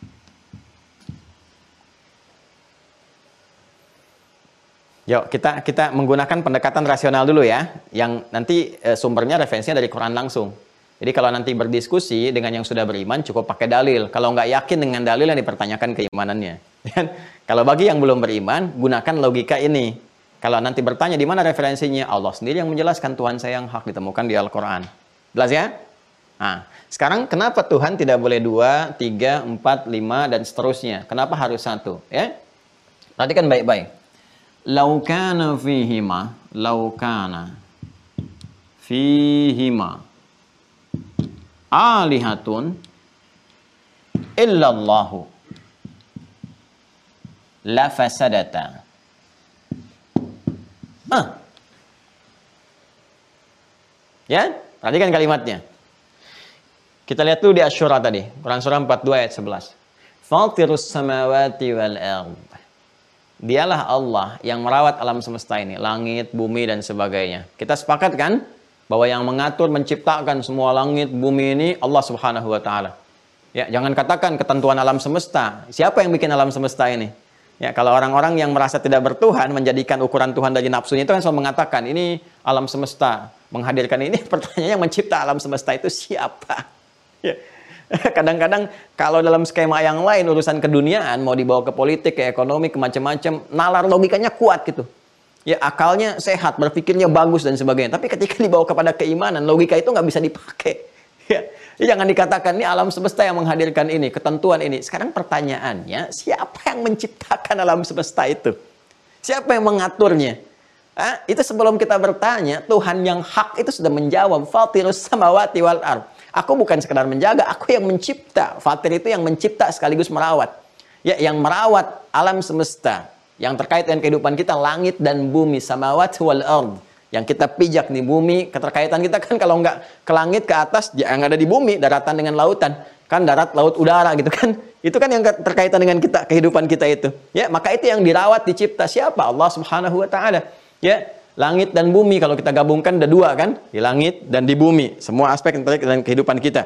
Yuk, kita kita menggunakan pendekatan rasional dulu ya, yang nanti e, sumbernya referensinya dari Quran langsung. Jadi kalau nanti berdiskusi dengan yang sudah beriman cukup pakai dalil. Kalau nggak yakin dengan dalil yang dipertanyakan keimanannya. kalau bagi yang belum beriman, gunakan logika ini. Kalau nanti bertanya di mana referensinya, Allah sendiri yang menjelaskan Tuhan saya yang hak ditemukan di Al-Quran. Jelas ya? Nah, sekarang kenapa Tuhan tidak boleh dua, tiga, empat, lima, dan seterusnya? Kenapa harus satu? Ya, perhatikan baik-baik. Laukana fihima, laukana fihima alihatun illallahu la fasadata. Ah. Ya, perhatikan kalimatnya. Kita lihat dulu di Asyura tadi, Quran surah 42 ayat 11. Fatirus samawati wal ard. Dialah Allah yang merawat alam semesta ini, langit, bumi dan sebagainya. Kita sepakat kan bahwa yang mengatur, menciptakan semua langit, bumi ini Allah Subhanahu wa taala. Ya, jangan katakan ketentuan alam semesta. Siapa yang bikin alam semesta ini? Ya, kalau orang-orang yang merasa tidak bertuhan menjadikan ukuran Tuhan dari nafsunya itu kan selalu mengatakan ini alam semesta, menghadirkan ini pertanyaannya yang mencipta alam semesta itu siapa? Ya. Kadang-kadang kalau dalam skema yang lain urusan keduniaan mau dibawa ke politik, ke ekonomi, ke macam-macam, nalar logikanya kuat gitu. Ya akalnya sehat, berpikirnya bagus dan sebagainya. Tapi ketika dibawa kepada keimanan, logika itu nggak bisa dipakai. Ya. ya jangan dikatakan ini alam semesta yang menghadirkan ini, ketentuan ini. Sekarang pertanyaannya, siapa yang menciptakan alam semesta itu? Siapa yang mengaturnya? Ah, itu sebelum kita bertanya, Tuhan yang hak itu sudah menjawab, Fatirus samawati wal ard. Aku bukan sekedar menjaga, aku yang mencipta. Fatir itu yang mencipta sekaligus merawat. Ya, yang merawat alam semesta. Yang terkait dengan kehidupan kita, langit dan bumi, samawat wal ard. Yang kita pijak di bumi, keterkaitan kita kan kalau nggak ke langit, ke atas, yang ada di bumi, daratan dengan lautan. Kan darat, laut, udara gitu kan. Itu kan yang terkaitan dengan kita, kehidupan kita itu. Ya, maka itu yang dirawat, dicipta siapa? Allah Subhanahu wa taala. Ya, Langit dan bumi kalau kita gabungkan ada dua kan? Di langit dan di bumi. Semua aspek yang terkait dengan kehidupan kita.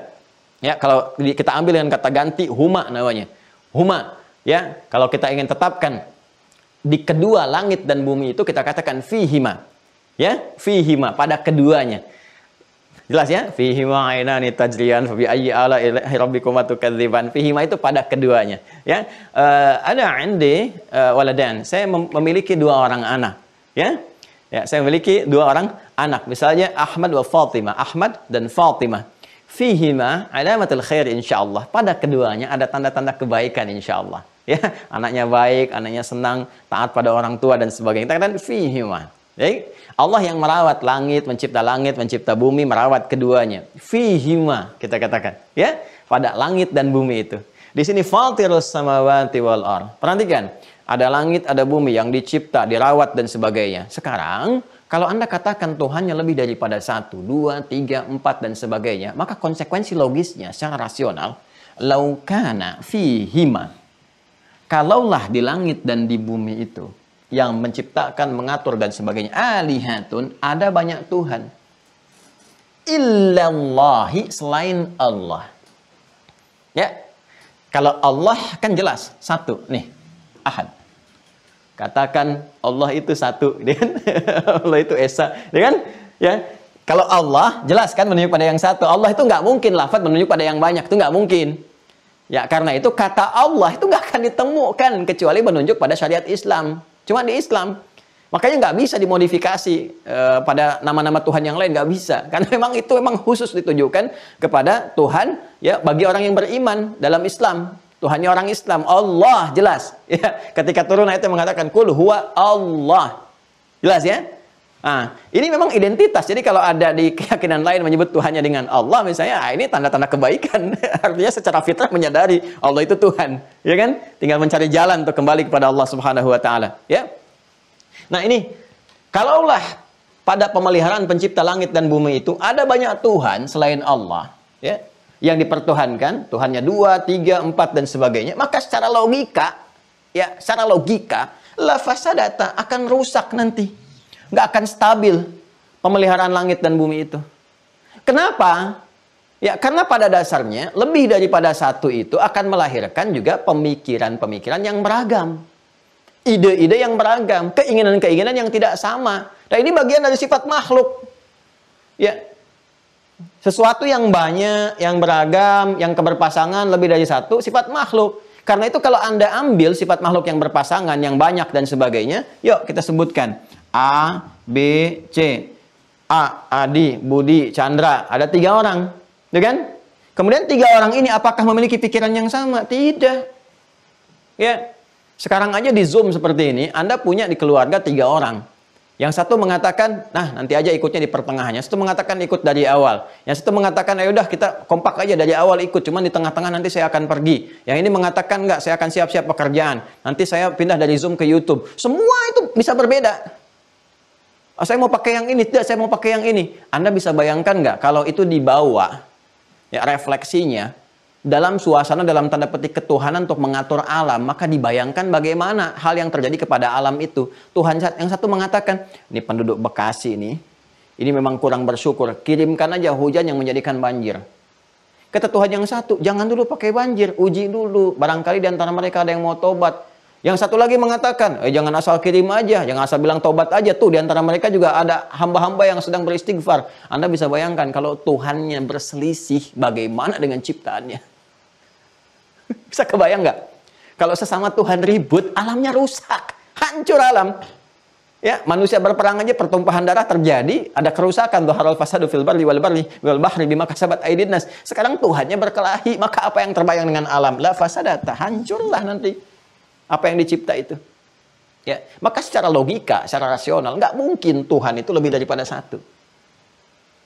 Ya, kalau kita ambil dengan kata ganti huma namanya. Huma, ya. Kalau kita ingin tetapkan di kedua langit dan bumi itu kita katakan fihima. Ya, fihima pada keduanya. Jelas ya? Fihima ainani tajrian fa ayyi ala rabbikum tukadziban. Fihima itu pada keduanya, ya. Uh, ada indi uh, waladan. Saya mem memiliki dua orang anak, ya. Ya, saya memiliki dua orang anak. Misalnya Ahmad wa Fatimah. Ahmad dan Fatimah. Fihima alamatul khair insyaallah. Pada keduanya ada tanda-tanda kebaikan insyaallah. Ya, anaknya baik, anaknya senang, taat pada orang tua dan sebagainya. Kita katakan fihima. Baik. Allah yang merawat langit, mencipta langit, mencipta bumi, merawat keduanya. Fihima kita katakan, ya, pada langit dan bumi itu. Di sini fatirus samawati wal ar. Perhatikan, ada langit, ada bumi yang dicipta, dirawat dan sebagainya. Sekarang, kalau Anda katakan Tuhannya lebih daripada satu, dua, tiga, empat dan sebagainya, maka konsekuensi logisnya secara rasional, laukana fihima. Kalaulah di langit dan di bumi itu yang menciptakan, mengatur dan sebagainya. Alihatun, ada banyak Tuhan. Illallahi selain Allah. Ya. Kalau Allah kan jelas satu nih. Ahad. Katakan Allah itu satu, kan? Allah itu esa, kan? Ya. Kalau Allah jelas kan menunjuk pada yang satu. Allah itu nggak mungkin lafaz menunjuk pada yang banyak itu nggak mungkin. Ya karena itu kata Allah itu nggak akan ditemukan kecuali menunjuk pada syariat Islam. Cuma di Islam. Makanya nggak bisa dimodifikasi uh, pada nama-nama Tuhan yang lain nggak bisa karena memang itu memang khusus ditujukan kepada Tuhan ya bagi orang yang beriman dalam Islam Tuhannya orang Islam Allah jelas ya ketika turun ayat yang mengatakan kul huwa Allah jelas ya Nah, ini memang identitas. Jadi kalau ada di keyakinan lain menyebut Tuhannya dengan Allah misalnya, ah, ini tanda-tanda kebaikan. Artinya secara fitrah menyadari Allah itu Tuhan, ya kan? Tinggal mencari jalan untuk kembali kepada Allah Subhanahu wa taala, ya. Nah, ini kalaulah pada pemeliharaan pencipta langit dan bumi itu ada banyak Tuhan selain Allah, ya, yang dipertuhankan, Tuhannya dua, tiga, empat dan sebagainya, maka secara logika, ya, secara logika, la fasadata akan rusak nanti nggak akan stabil pemeliharaan langit dan bumi itu. Kenapa? Ya, karena pada dasarnya lebih daripada satu itu akan melahirkan juga pemikiran-pemikiran yang beragam. Ide-ide yang beragam, keinginan-keinginan yang tidak sama. Nah, ini bagian dari sifat makhluk. Ya. Sesuatu yang banyak, yang beragam, yang keberpasangan lebih dari satu, sifat makhluk. Karena itu kalau Anda ambil sifat makhluk yang berpasangan, yang banyak dan sebagainya, yuk kita sebutkan. A, B, C. A, Adi, Budi, Chandra. Ada tiga orang. Ya kan? Kemudian tiga orang ini apakah memiliki pikiran yang sama? Tidak. Ya. Sekarang aja di Zoom seperti ini, Anda punya di keluarga tiga orang. Yang satu mengatakan, nah nanti aja ikutnya di pertengahannya. Satu mengatakan ikut dari awal. Yang satu mengatakan, ayo udah kita kompak aja dari awal ikut. Cuman di tengah-tengah nanti saya akan pergi. Yang ini mengatakan, enggak, saya akan siap-siap pekerjaan. Nanti saya pindah dari Zoom ke YouTube. Semua itu bisa berbeda. Oh, saya mau pakai yang ini, tidak, saya mau pakai yang ini. Anda bisa bayangkan nggak kalau itu dibawa, ya refleksinya, dalam suasana, dalam tanda petik ketuhanan untuk mengatur alam, maka dibayangkan bagaimana hal yang terjadi kepada alam itu. Tuhan yang satu mengatakan, ini penduduk Bekasi ini, ini memang kurang bersyukur, kirimkan aja hujan yang menjadikan banjir. Kata Tuhan yang satu, jangan dulu pakai banjir, uji dulu. Barangkali di antara mereka ada yang mau tobat. Yang satu lagi mengatakan, eh jangan asal kirim aja, jangan asal bilang tobat aja. Tuh di antara mereka juga ada hamba-hamba yang sedang beristighfar. Anda bisa bayangkan kalau Tuhannya berselisih, bagaimana dengan ciptaannya? Bisa kebayang nggak? Kalau sesama Tuhan ribut, alamnya rusak, hancur alam. Ya, manusia berperang aja pertumpahan darah terjadi, ada kerusakan tuh haral fasadu fil barri wal barri wal bahri bima kasabat aydin nas. Sekarang Tuhannya berkelahi, maka apa yang terbayang dengan alam? La fasadata, hancurlah nanti apa yang dicipta itu. Ya, maka secara logika, secara rasional, nggak mungkin Tuhan itu lebih daripada satu.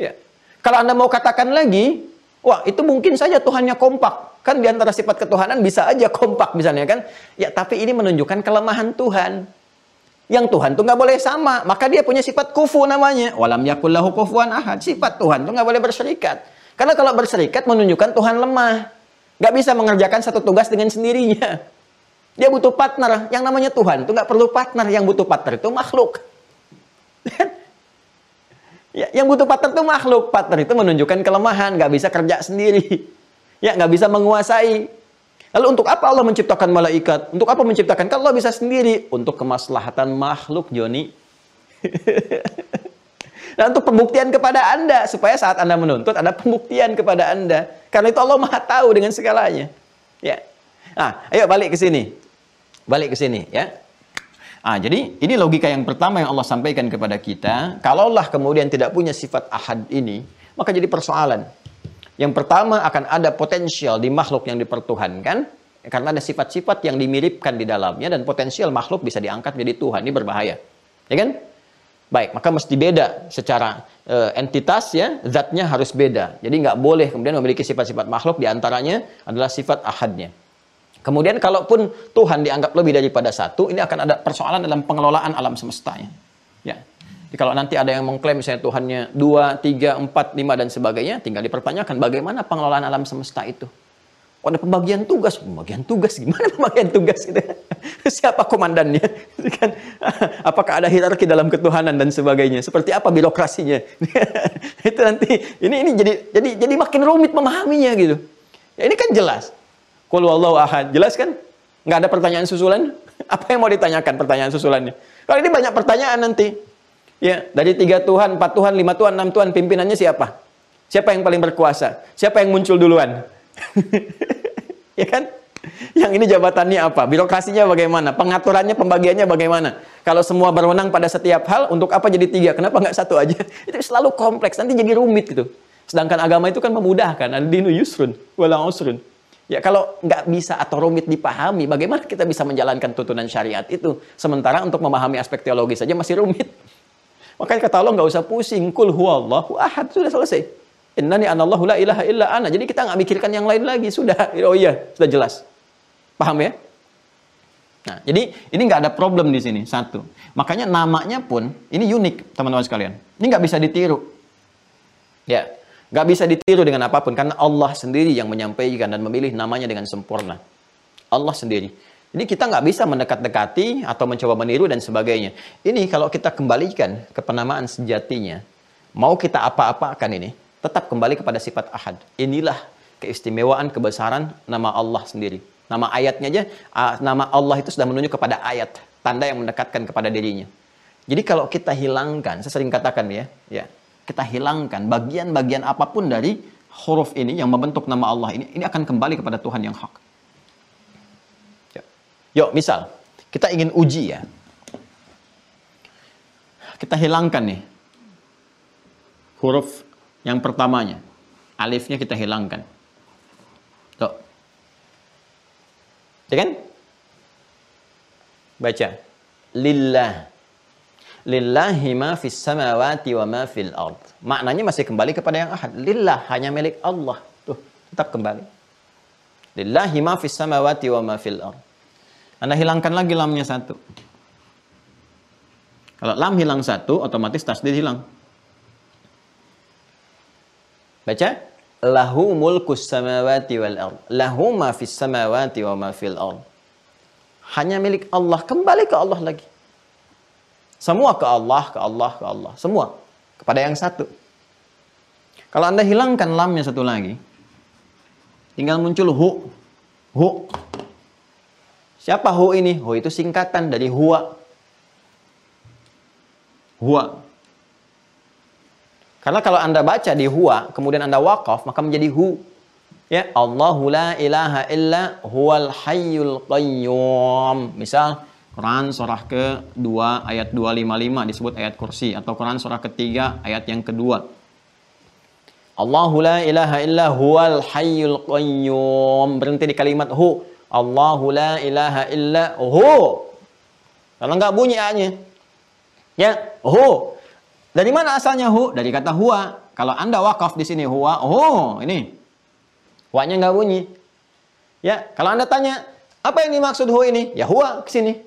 Ya, kalau anda mau katakan lagi, wah itu mungkin saja Tuhannya kompak. Kan di antara sifat ketuhanan bisa aja kompak misalnya kan. Ya, tapi ini menunjukkan kelemahan Tuhan. Yang Tuhan tuh nggak boleh sama, maka dia punya sifat kufu namanya. Walam yakullahu kufuan ahad. Sifat Tuhan tuh nggak boleh berserikat. Karena kalau berserikat menunjukkan Tuhan lemah. Nggak bisa mengerjakan satu tugas dengan sendirinya. Dia butuh partner. Yang namanya Tuhan itu nggak perlu partner. Yang butuh partner itu makhluk. ya, yang butuh partner itu makhluk. Partner itu menunjukkan kelemahan. Nggak bisa kerja sendiri. Ya, nggak bisa menguasai. Lalu untuk apa Allah menciptakan malaikat? Untuk apa menciptakan? Kalau Allah bisa sendiri. Untuk kemaslahatan makhluk, Joni. Dan untuk pembuktian kepada Anda supaya saat Anda menuntut ada pembuktian kepada Anda. Karena itu Allah Maha tahu dengan segalanya. Ya. Nah, ayo balik ke sini. Balik ke sini ya. Ah, jadi ini logika yang pertama yang Allah sampaikan kepada kita. Kalaulah kemudian tidak punya sifat ahad ini, maka jadi persoalan. Yang pertama akan ada potensial di makhluk yang dipertuhankan, karena ada sifat-sifat yang dimiripkan di dalamnya dan potensial makhluk bisa diangkat menjadi Tuhan. Ini berbahaya. Ya kan? Baik, maka mesti beda secara e, entitas ya, zatnya harus beda. Jadi nggak boleh kemudian memiliki sifat-sifat makhluk di antaranya adalah sifat ahadnya. Kemudian kalaupun Tuhan dianggap lebih daripada satu, ini akan ada persoalan dalam pengelolaan alam semestanya. Ya. Jadi kalau nanti ada yang mengklaim misalnya Tuhannya dua, tiga, empat, lima dan sebagainya, tinggal dipertanyakan bagaimana pengelolaan alam semesta itu. Oh, ada pembagian tugas, pembagian tugas gimana pembagian tugas gitu? Siapa komandannya? kan apakah ada hierarki dalam ketuhanan dan sebagainya? Seperti apa birokrasinya? itu nanti ini ini jadi jadi jadi makin rumit memahaminya gitu. Ya, ini kan jelas. Qul wallahu ahad. Jelas kan? Nggak ada pertanyaan susulan? Apa yang mau ditanyakan pertanyaan susulannya? Kalau ini banyak pertanyaan nanti. Ya, dari tiga Tuhan, empat Tuhan, lima Tuhan, enam Tuhan, pimpinannya siapa? Siapa yang paling berkuasa? Siapa yang muncul duluan? ya kan? Yang ini jabatannya apa? Birokrasinya bagaimana? Pengaturannya, pembagiannya bagaimana? Kalau semua berwenang pada setiap hal, untuk apa jadi tiga? Kenapa nggak satu aja? Itu selalu kompleks, nanti jadi rumit gitu. Sedangkan agama itu kan memudahkan. Ad-dinu yusrun, wala usrun. Ya kalau nggak bisa atau rumit dipahami, bagaimana kita bisa menjalankan tuntunan syariat itu? Sementara untuk memahami aspek teologis saja masih rumit. Makanya kata Allah nggak usah pusing. Kul huwallahu ahad. Sudah selesai. Innani anallahu la ilaha illa ana. Jadi kita nggak mikirkan yang lain lagi. Sudah. Oh iya, sudah jelas. Paham ya? Nah, jadi ini nggak ada problem di sini. Satu. Makanya namanya pun ini unik, teman-teman sekalian. Ini nggak bisa ditiru. Ya, Gak bisa ditiru dengan apa pun karena Allah sendiri yang menyampaikan dan memilih namanya dengan sempurna. Allah sendiri. Jadi kita nggak bisa mendekat-dekati atau mencoba meniru dan sebagainya. Ini kalau kita kembalikan ke penamaan sejatinya, mau kita apa-apakan ini, tetap kembali kepada sifat ahad. Inilah keistimewaan kebesaran nama Allah sendiri. Nama ayatnya aja, nama Allah itu sudah menunjuk kepada ayat, tanda yang mendekatkan kepada dirinya. Jadi kalau kita hilangkan, saya sering katakan ya, ya kita hilangkan bagian-bagian apa pun dari huruf ini yang membentuk nama Allah ini, ini akan kembali kepada Tuhan yang hak. Ya. Yuk, misal kita ingin uji ya. Kita hilangkan nih huruf yang pertamanya. Alifnya kita hilangkan. Tuh. Ya kan? Baca. Lillah lillahi ma fis samawati wa ma fil ard. Maknanya masih kembali kepada yang ahad. Lillah hanya milik Allah. Tuh, tetap kembali. Lillahi ma fis samawati wa ma fil ard. Anda hilangkan lagi lamnya satu. Kalau lam hilang satu, otomatis tasdid hilang. Baca. Lahu mulkus samawati wal ard. Lahu ma fis samawati wa ma fil ard. Hanya milik Allah. Kembali ke Allah lagi. Semua ke Allah, ke Allah, ke Allah. Semua. Kepada yang satu. Kalau Anda hilangkan lamnya satu lagi, tinggal muncul hu. Hu. Siapa hu ini? Hu itu singkatan dari huwa. Huwa. Karena kalau Anda baca di huwa, kemudian Anda wakaf, maka menjadi hu. Ya, Allahu la ilaha illa huwal hayyul qayyum. Misal, Quran surah ke-2 ayat 255 disebut ayat kursi atau Quran surah ketiga ayat yang kedua. Allahu la ilaha illa huwal hayyul qayyum. Berhenti di kalimat hu. Allahu la ilaha illa hu. Kalau enggak bunyi a-nya. Ya, hu. Dari mana asalnya hu? Dari kata huwa. Kalau Anda wakaf di sini huwa, hu, ini. Huwa-nya enggak bunyi. Ya, kalau Anda tanya, apa yang dimaksud hu ini? Ya huwa ke sini.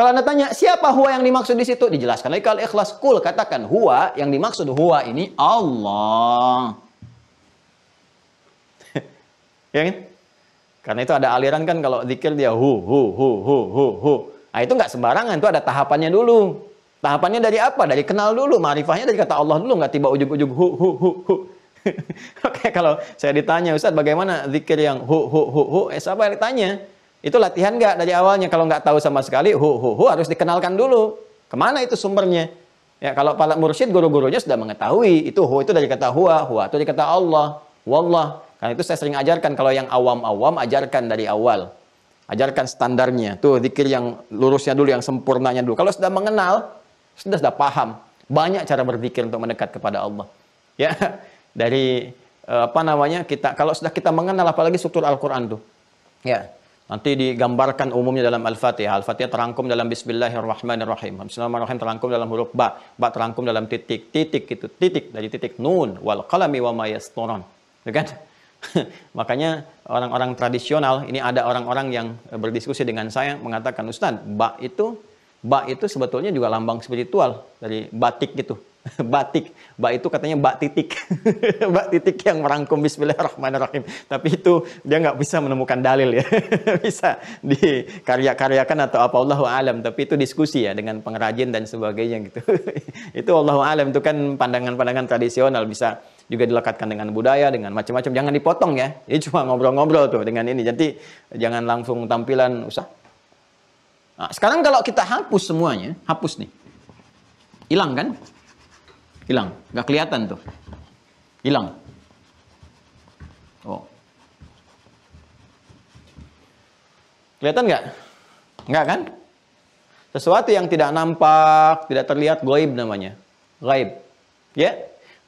Kalau Anda tanya, siapa huwa yang dimaksud di situ? Dijelaskan lagi kalau ikhlas kul katakan huwa yang dimaksud huwa ini Allah. ya kan? Karena itu ada aliran kan kalau zikir dia hu hu hu hu hu hu. Nah, itu nggak sembarangan, itu ada tahapannya dulu. Tahapannya dari apa? Dari kenal dulu, marifahnya dari kata Allah dulu, nggak tiba ujung-ujung hu hu hu hu. Oke, kalau saya ditanya, Ustaz bagaimana zikir yang hu hu hu hu? Eh, siapa yang ditanya? Itu latihan nggak dari awalnya? Kalau nggak tahu sama sekali, hu, hu, hu harus dikenalkan dulu. Ke mana itu sumbernya? Ya, kalau para mursyid guru-gurunya sudah mengetahui itu hu itu dari kata huwa, huwa itu dari kata Allah, wallah. Karena itu saya sering ajarkan kalau yang awam-awam ajarkan dari awal. Ajarkan standarnya. Tuh zikir yang lurusnya dulu, yang sempurnanya dulu. Kalau sudah mengenal, sudah sudah paham. Banyak cara berzikir untuk mendekat kepada Allah. Ya, dari eh, apa namanya kita kalau sudah kita mengenal apalagi struktur Al-Qur'an tuh. Ya, Nanti digambarkan umumnya dalam Al-Fatihah. Al-Fatihah terangkum dalam Bismillahirrahmanirrahim. Bismillahirrahmanirrahim terangkum dalam huruf ba. Ba terangkum dalam titik. Titik itu titik dari titik nun wal qalami wa ma yasturon. Ya kan? Makanya orang-orang tradisional ini ada orang-orang yang berdiskusi dengan saya mengatakan Ustaz, ba itu ba itu sebetulnya juga lambang spiritual dari batik gitu. batik. Ba itu katanya bak titik. bak titik yang merangkum bismillahirrahmanirrahim. Tapi itu dia nggak bisa menemukan dalil ya. bisa dikarya-karyakan atau apa Allah alam. Tapi itu diskusi ya dengan pengrajin dan sebagainya gitu. itu Allah alam itu kan pandangan-pandangan tradisional bisa juga dilekatkan dengan budaya, dengan macam-macam. Jangan dipotong ya. Ini cuma ngobrol-ngobrol tuh dengan ini. Jadi jangan langsung tampilan usah. Nah, sekarang kalau kita hapus semuanya, hapus nih. Hilang kan? Hilang. Nggak kelihatan tuh. Hilang. Oh. Kelihatan nggak? Nggak kan? Sesuatu yang tidak nampak, tidak terlihat, goib namanya. Gaib. Ya?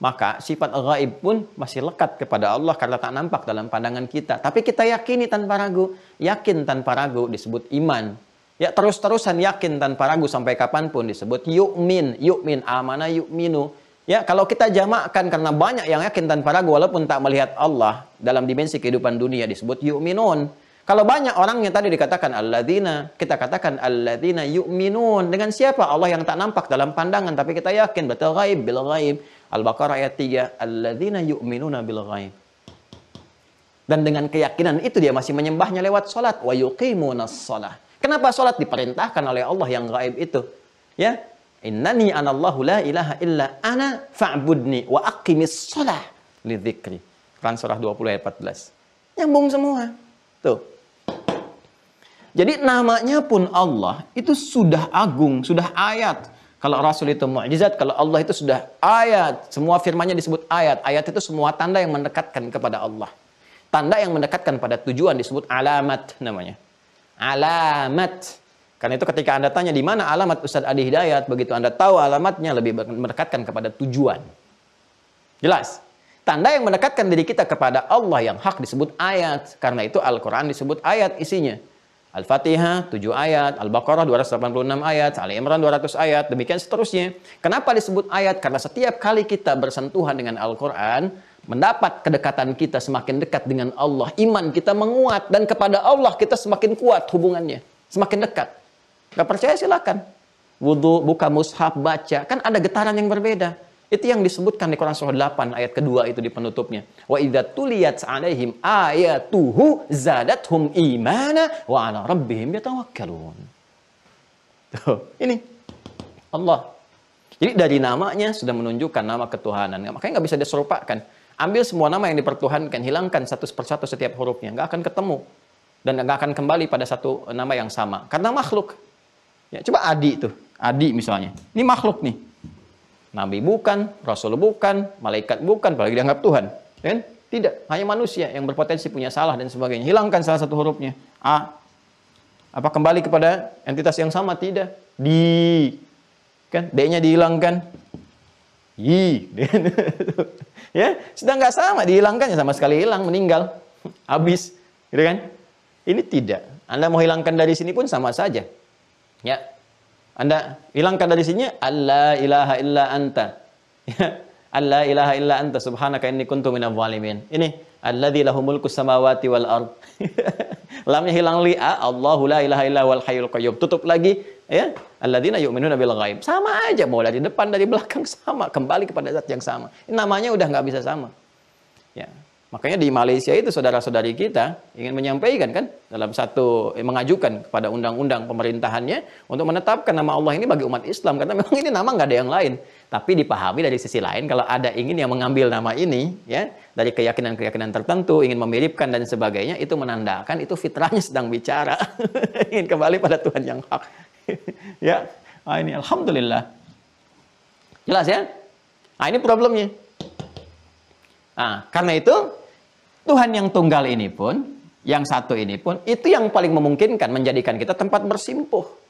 Maka sifat gaib pun masih lekat kepada Allah karena tak nampak dalam pandangan kita. Tapi kita yakini tanpa ragu. Yakin tanpa ragu disebut iman. Ya terus-terusan yakin tanpa ragu sampai kapan pun disebut yukmin. Yukmin amana yukminu. Ya, kalau kita jamakkan karena banyak yang yakin tanpa ragu walaupun tak melihat Allah dalam dimensi kehidupan dunia disebut yu'minun. Kalau banyak orang yang tadi dikatakan alladzina, kita katakan alladzina yu'minun. Dengan siapa? Allah yang tak nampak dalam pandangan tapi kita yakin betul ghaib bil ghaib. Al-Baqarah ayat 3, alladzina yu'minuna bil ghaib. Dan dengan keyakinan itu dia masih menyembahnya lewat salat wa yuqimunas shalah. Kenapa salat diperintahkan oleh Allah yang gaib itu? Ya, Innani anallahu la ilaha illa ana fa'budni wa aqimis shalah li dzikri. Quran surah 20 ayat 14. Nyambung semua. Tuh. Jadi namanya pun Allah itu sudah agung, sudah ayat. Kalau Rasul itu mukjizat, kalau Allah itu sudah ayat. Semua firmannya disebut ayat. Ayat itu semua tanda yang mendekatkan kepada Allah. Tanda yang mendekatkan pada tujuan disebut alamat namanya. Alamat. Karena itu ketika Anda tanya di mana alamat Ustadz Adi Hidayat, begitu Anda tahu alamatnya lebih mendekatkan kepada tujuan. Jelas? Tanda yang mendekatkan diri kita kepada Allah yang hak disebut ayat. Karena itu Al-Quran disebut ayat isinya. Al-Fatihah 7 ayat, Al-Baqarah 286 ayat, Ali Imran 200 ayat, demikian seterusnya. Kenapa disebut ayat? Karena setiap kali kita bersentuhan dengan Al-Quran, mendapat kedekatan kita semakin dekat dengan Allah. Iman kita menguat dan kepada Allah kita semakin kuat hubungannya. Semakin dekat. Gak percaya silakan. Wudhu, buka mushaf, baca. Kan ada getaran yang berbeda. Itu yang disebutkan di Quran surah 8 ayat kedua itu di penutupnya. Wa idza tuliyat 'alaihim ayatuhu zadathum imana wa 'ala rabbihim yatawakkalun. Tuh, ini Allah. Jadi dari namanya sudah menunjukkan nama ketuhanan. Makanya nggak bisa diserupakan. Ambil semua nama yang dipertuhankan, hilangkan satu persatu setiap hurufnya, nggak akan ketemu dan nggak akan kembali pada satu nama yang sama. Karena makhluk. Ya, coba Adi itu, Adi misalnya. Ini makhluk nih. Nabi bukan, Rasul bukan, malaikat bukan, apalagi dianggap Tuhan. Kan? Tidak, hanya manusia yang berpotensi punya salah dan sebagainya. Hilangkan salah satu hurufnya. A. Apa kembali kepada entitas yang sama? Tidak. Di. Kan? D-nya dihilangkan. I. ya, sedang nggak sama, dihilangkan ya sama sekali hilang, meninggal. Habis. Gitu kan? Ini tidak. Anda mau hilangkan dari sini pun sama saja. Ya. Anda hilangkan dari sini Allah ilaha illa anta. Ya. Allah ilaha illa anta subhanaka inni kuntu minadh zalimin. Ini alladzi lahu mulku samawati wal ard. Lamnya hilang li a Allahu la ilaha illa wal hayyul qayyum. Tutup lagi ya. Alladzina yu'minuna bil ghaib. Sama aja mau dari depan dari belakang sama, kembali kepada zat yang sama. Namanya udah nggak bisa sama. Ya. Makanya di Malaysia itu saudara-saudari kita ingin menyampaikan kan dalam satu eh, mengajukan kepada undang-undang pemerintahannya untuk menetapkan nama Allah ini bagi umat Islam karena memang ini nama nggak ada yang lain. Tapi dipahami dari sisi lain kalau ada ingin yang mengambil nama ini ya dari keyakinan-keyakinan tertentu ingin memiripkan dan sebagainya itu menandakan itu fitrahnya sedang bicara ingin kembali pada Tuhan yang hak. ya, ah, ini alhamdulillah. Jelas ya? Nah, ini problemnya. Nah, karena itu Tuhan yang tunggal ini pun, yang satu ini pun, itu yang paling memungkinkan menjadikan kita tempat bersimpuh.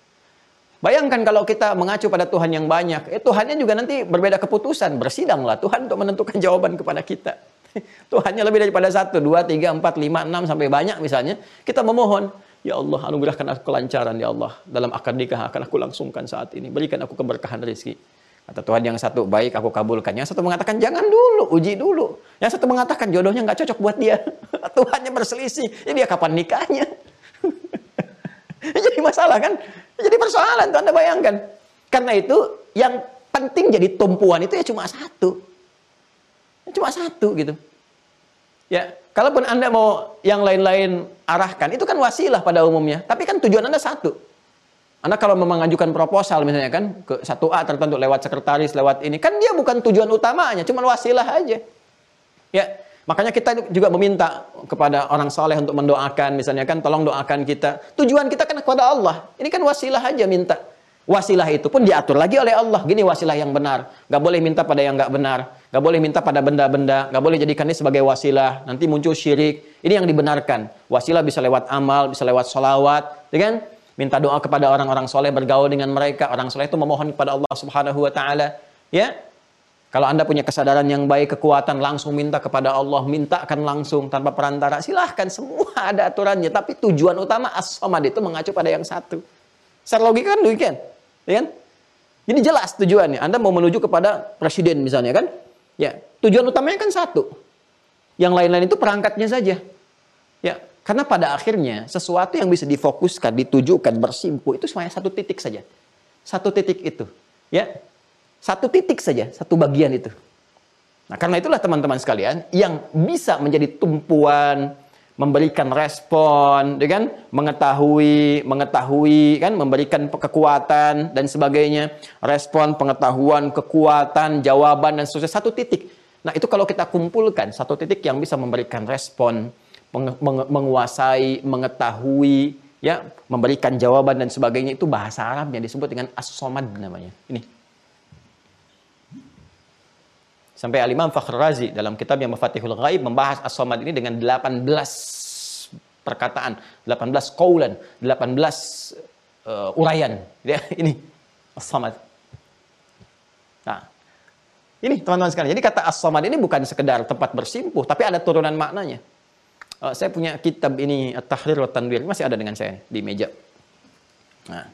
Bayangkan kalau kita mengacu pada Tuhan yang banyak, eh, Tuhannya juga nanti berbeda keputusan, bersidanglah Tuhan untuk menentukan jawaban kepada kita. Tuhannya lebih daripada satu, dua, tiga, empat, lima, enam, sampai banyak misalnya. Kita memohon, Ya Allah, anugerahkan aku kelancaran, Ya Allah. Dalam akad nikah akan aku langsungkan saat ini. Berikan aku keberkahan rezeki. Kata Tuhan yang satu, baik aku kabulkan. Yang satu mengatakan, jangan dulu, uji dulu. Yang satu mengatakan, jodohnya nggak cocok buat dia. Tuhannya berselisih. Jadi dia kapan nikahnya? jadi masalah kan? Jadi persoalan tuh Anda bayangkan. Karena itu, yang penting jadi tumpuan itu ya cuma satu. Ya cuma satu gitu. Ya, kalaupun Anda mau yang lain-lain arahkan, itu kan wasilah pada umumnya. Tapi kan tujuan Anda satu. Anda kalau mengajukan proposal misalnya kan ke satu A tertentu lewat sekretaris, lewat ini, kan dia bukan tujuan utamanya, cuma wasilah aja. Ya, makanya kita juga meminta kepada orang soleh untuk mendoakan, misalnya kan, tolong doakan kita. Tujuan kita kan kepada Allah. Ini kan wasilah aja minta. Wasilah itu pun diatur lagi oleh Allah. Gini wasilah yang benar. Gak boleh minta pada yang gak benar. Gak boleh minta pada benda-benda. Gak boleh jadikan ini sebagai wasilah. Nanti muncul syirik. Ini yang dibenarkan. Wasilah bisa lewat amal, bisa lewat solawat. Ya kan? Minta doa kepada orang-orang soleh, bergaul dengan mereka. Orang soleh itu memohon kepada Allah Subhanahu wa taala, ya. Kalau Anda punya kesadaran yang baik, kekuatan, langsung minta kepada Allah, mintakan langsung tanpa perantara. Silahkan, semua ada aturannya. Tapi tujuan utama as-somad itu mengacu pada yang satu. Secara logika kan demikian. Ya kan? Jadi jelas tujuannya. Anda mau menuju kepada presiden misalnya kan? Ya, tujuan utamanya kan satu. Yang lain-lain itu perangkatnya saja. Ya, karena pada akhirnya sesuatu yang bisa difokuskan, ditujukan, bersimpu itu semuanya satu titik saja. Satu titik itu. Ya. Satu titik saja, satu bagian itu. Nah, karena itulah teman-teman sekalian yang bisa menjadi tumpuan memberikan respon, ya kan? mengetahui, mengetahui, kan, memberikan kekuatan dan sebagainya, respon, pengetahuan, kekuatan, jawaban dan seterusnya satu titik. Nah itu kalau kita kumpulkan satu titik yang bisa memberikan respon, menguasai, mengetahui, ya, memberikan jawaban dan sebagainya itu bahasa Arab yang disebut dengan as-somad namanya. Ini. Sampai Al-Imam Fakhr Razi dalam kitab yang Mafatihul Ghaib membahas as-somad ini dengan 18 perkataan, 18 kaulan, 18 uh, uraian. Ya, ini as-somad. Nah, ini teman-teman sekalian. Jadi kata as-somad ini bukan sekedar tempat bersimpuh, tapi ada turunan maknanya. Uh, saya punya kitab ini At-Tahrir wa Tanwir masih ada dengan saya di meja. Nah.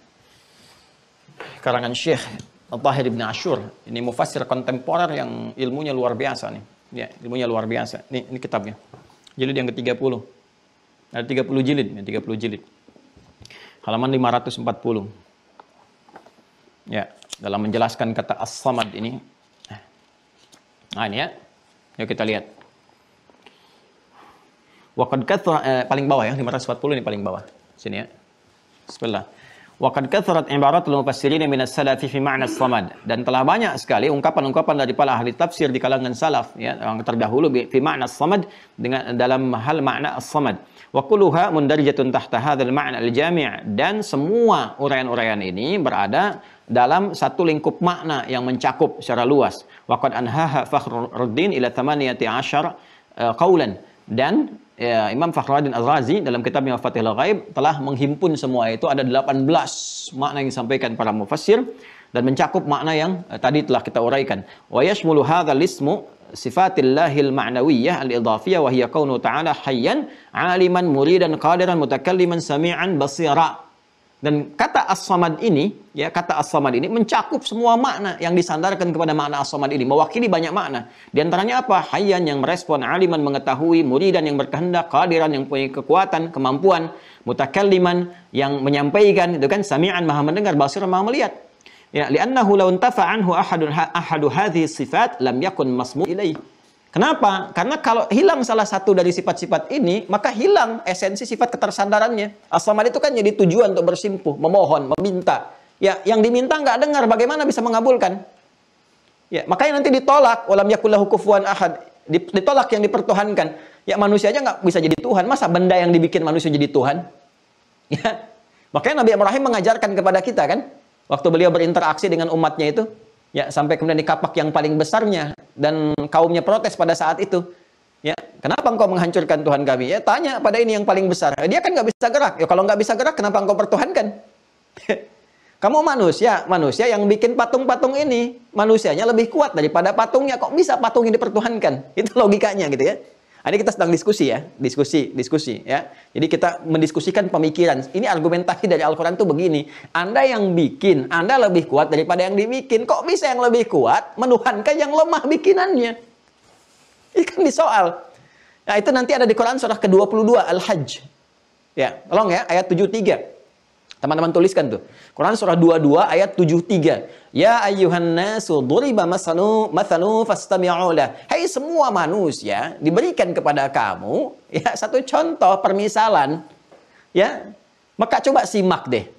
Karangan Syekh Al-Tahir Ibn Ashur. Ini mufassir kontemporer yang ilmunya luar biasa nih. Ya, ilmunya luar biasa. Nih, ini kitabnya. Jilid yang ke-30. Ada 30 jilid, ya, 30 jilid. Halaman 540. Ya, dalam menjelaskan kata as-samad ini. Nah, ini ya. Yuk kita lihat. Waqad kathura eh, paling bawah ya, 540 ini paling bawah. Sini ya. Bismillah. Waqad kathurat ibaratul mufassirin min as-salafi fi ma'na as-samad dan telah banyak sekali ungkapan-ungkapan dari para ahli tafsir di kalangan salaf ya yang terdahulu fi ma'na as-samad dengan dalam hal makna as-samad. Wa kulluha mundarijatun tahta hadzal ma'na al-jami' dan semua uraian-uraian ini berada dalam satu lingkup makna yang mencakup secara luas. Waqad anhaha Fakhruddin ila 18 uh, dan ya, Imam Fakhruddin Az-Razi dalam kitabnya Fatihul Ghaib telah menghimpun semua itu ada 18 makna yang disampaikan para mufassir dan mencakup makna yang eh, tadi telah kita uraikan. Wa yashmulu hadzal ismu sifatillahil ma'nawiyah al-idhafiyah wa hiya kaunu ta'ala hayyan 'aliman muridan qadiran mutakalliman sami'an basira. Dan kata as-samad ini, ya kata as-samad ini mencakup semua makna yang disandarkan kepada makna as-samad ini, mewakili banyak makna. Di antaranya apa? Hayyan yang merespon, aliman mengetahui, muridan yang berkehendak, qadiran yang punya kekuatan, kemampuan, mutakalliman yang menyampaikan, itu kan sami'an maha mendengar, basir maha melihat. Ya, li'annahu law anhu ahadun ahadu hadhihi sifat lam yakun masmu ilaih. Kenapa? Karena kalau hilang salah satu dari sifat-sifat ini, maka hilang esensi sifat ketersandarannya. As-samad itu kan jadi tujuan untuk bersimpuh, memohon, meminta. Ya, yang diminta nggak dengar, bagaimana bisa mengabulkan? Ya, makanya nanti ditolak, walam yakullahu kufuwan ahad. Ditolak yang dipertuhankan. Ya, manusia aja nggak bisa jadi Tuhan. Masa benda yang dibikin manusia jadi Tuhan? Ya. Makanya Nabi Ibrahim mengajarkan kepada kita kan, waktu beliau berinteraksi dengan umatnya itu, Ya, sampai kemudian di kapak yang paling besarnya dan kaumnya protes pada saat itu. Ya, kenapa engkau menghancurkan Tuhan kami? Ya, tanya pada ini yang paling besar. Dia kan nggak bisa gerak. Ya, kalau nggak bisa gerak, kenapa engkau pertuhankan? Kamu manusia, manusia yang bikin patung-patung ini, manusianya lebih kuat daripada patungnya. Kok bisa patung ini dipertuhankan? Itu logikanya gitu ya. Ini kita sedang diskusi ya, diskusi, diskusi ya. Jadi kita mendiskusikan pemikiran. Ini argumentasi dari Al-Quran tuh begini. Anda yang bikin, Anda lebih kuat daripada yang dibikin. Kok bisa yang lebih kuat menuhankan yang lemah bikinannya? Ini kan di soal. Nah itu nanti ada di Quran surah ke-22 Al-Hajj. Ya, tolong ya, ayat 73. Teman-teman tuliskan tuh. Quran surah 22 ayat 73. Ya ayyuhan nasu duriba masanu mathanu fastami'u Hai semua manusia, diberikan kepada kamu ya satu contoh permisalan. Ya. Maka coba simak deh.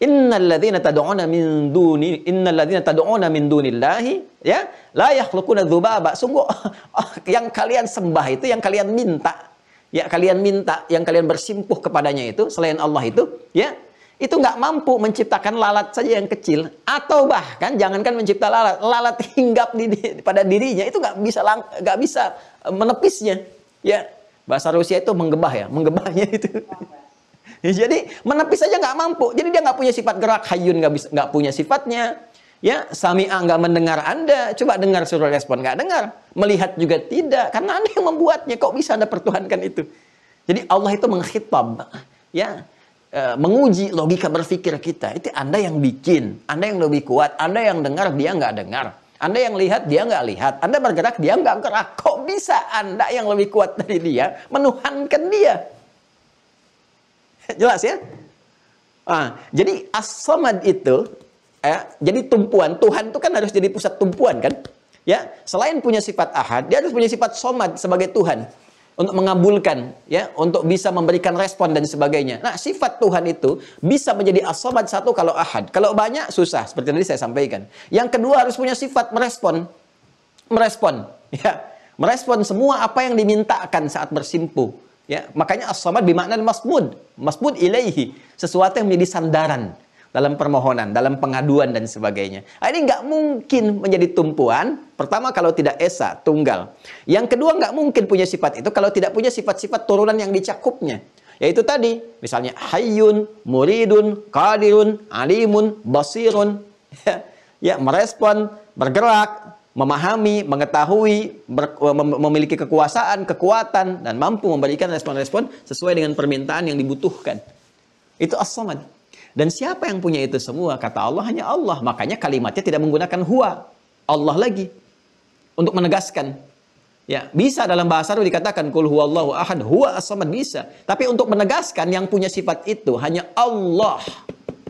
Innal ladzina tad'una min duni innal ladzina tad'una min dunillahi ya la yakhluquna dzubaba. Sungguh yang kalian sembah itu yang kalian minta ya kalian minta yang kalian bersimpuh kepadanya itu selain Allah itu ya itu nggak mampu menciptakan lalat saja yang kecil atau bahkan jangankan mencipta lalat lalat hinggap di, di pada dirinya itu nggak bisa nggak bisa e, menepisnya ya. Bahasa Rusia itu menggebah ya menggebahnya itu. Ya, jadi menepis saja nggak mampu jadi dia nggak punya sifat gerak hayun nggak bisa nggak punya sifatnya ya. Sami'a nggak mendengar anda coba dengar suruh respon nggak dengar. Melihat juga tidak karena anda yang membuatnya kok bisa anda pertuhankan itu? Jadi Allah itu menghitab ya uh, menguji logika berpikir kita. Itu Anda yang bikin, Anda yang lebih kuat, Anda yang dengar, dia nggak dengar. Anda yang lihat, dia nggak lihat. Anda bergerak, dia nggak gerak. Kok bisa Anda yang lebih kuat dari dia menuhankan dia? Jelas ya? Ah, jadi as itu, eh, jadi tumpuan. Tuhan itu kan harus jadi pusat tumpuan kan? Ya, selain punya sifat ahad, dia harus punya sifat somad sebagai Tuhan untuk mengabulkan ya untuk bisa memberikan respon dan sebagainya. Nah, sifat Tuhan itu bisa menjadi as satu kalau ahad. Kalau banyak susah seperti tadi saya sampaikan. Yang kedua harus punya sifat merespon. Merespon ya. Merespon semua apa yang dimintakan saat bersimpu. Ya, makanya as-samad bermakna masmud, masmud ilaihi, sesuatu yang menjadi sandaran dalam permohonan, dalam pengaduan dan sebagainya. Nah, ini nggak mungkin menjadi tumpuan. Pertama kalau tidak esa, tunggal. Yang kedua nggak mungkin punya sifat itu kalau tidak punya sifat-sifat turunan yang dicakupnya. Yaitu tadi, misalnya hayyun, muridun, qadirun, alimun, basirun. Ya, ya merespon, bergerak, memahami, mengetahui, ber, memiliki kekuasaan, kekuatan, dan mampu memberikan respon-respon sesuai dengan permintaan yang dibutuhkan. Itu as-samad. Dan siapa yang punya itu semua? Kata Allah hanya Allah. Makanya kalimatnya tidak menggunakan huwa. Allah lagi. Untuk menegaskan. Ya, bisa dalam bahasa Arab dikatakan kul huwallahu ahad, huwa as-samad bisa. Tapi untuk menegaskan yang punya sifat itu hanya Allah,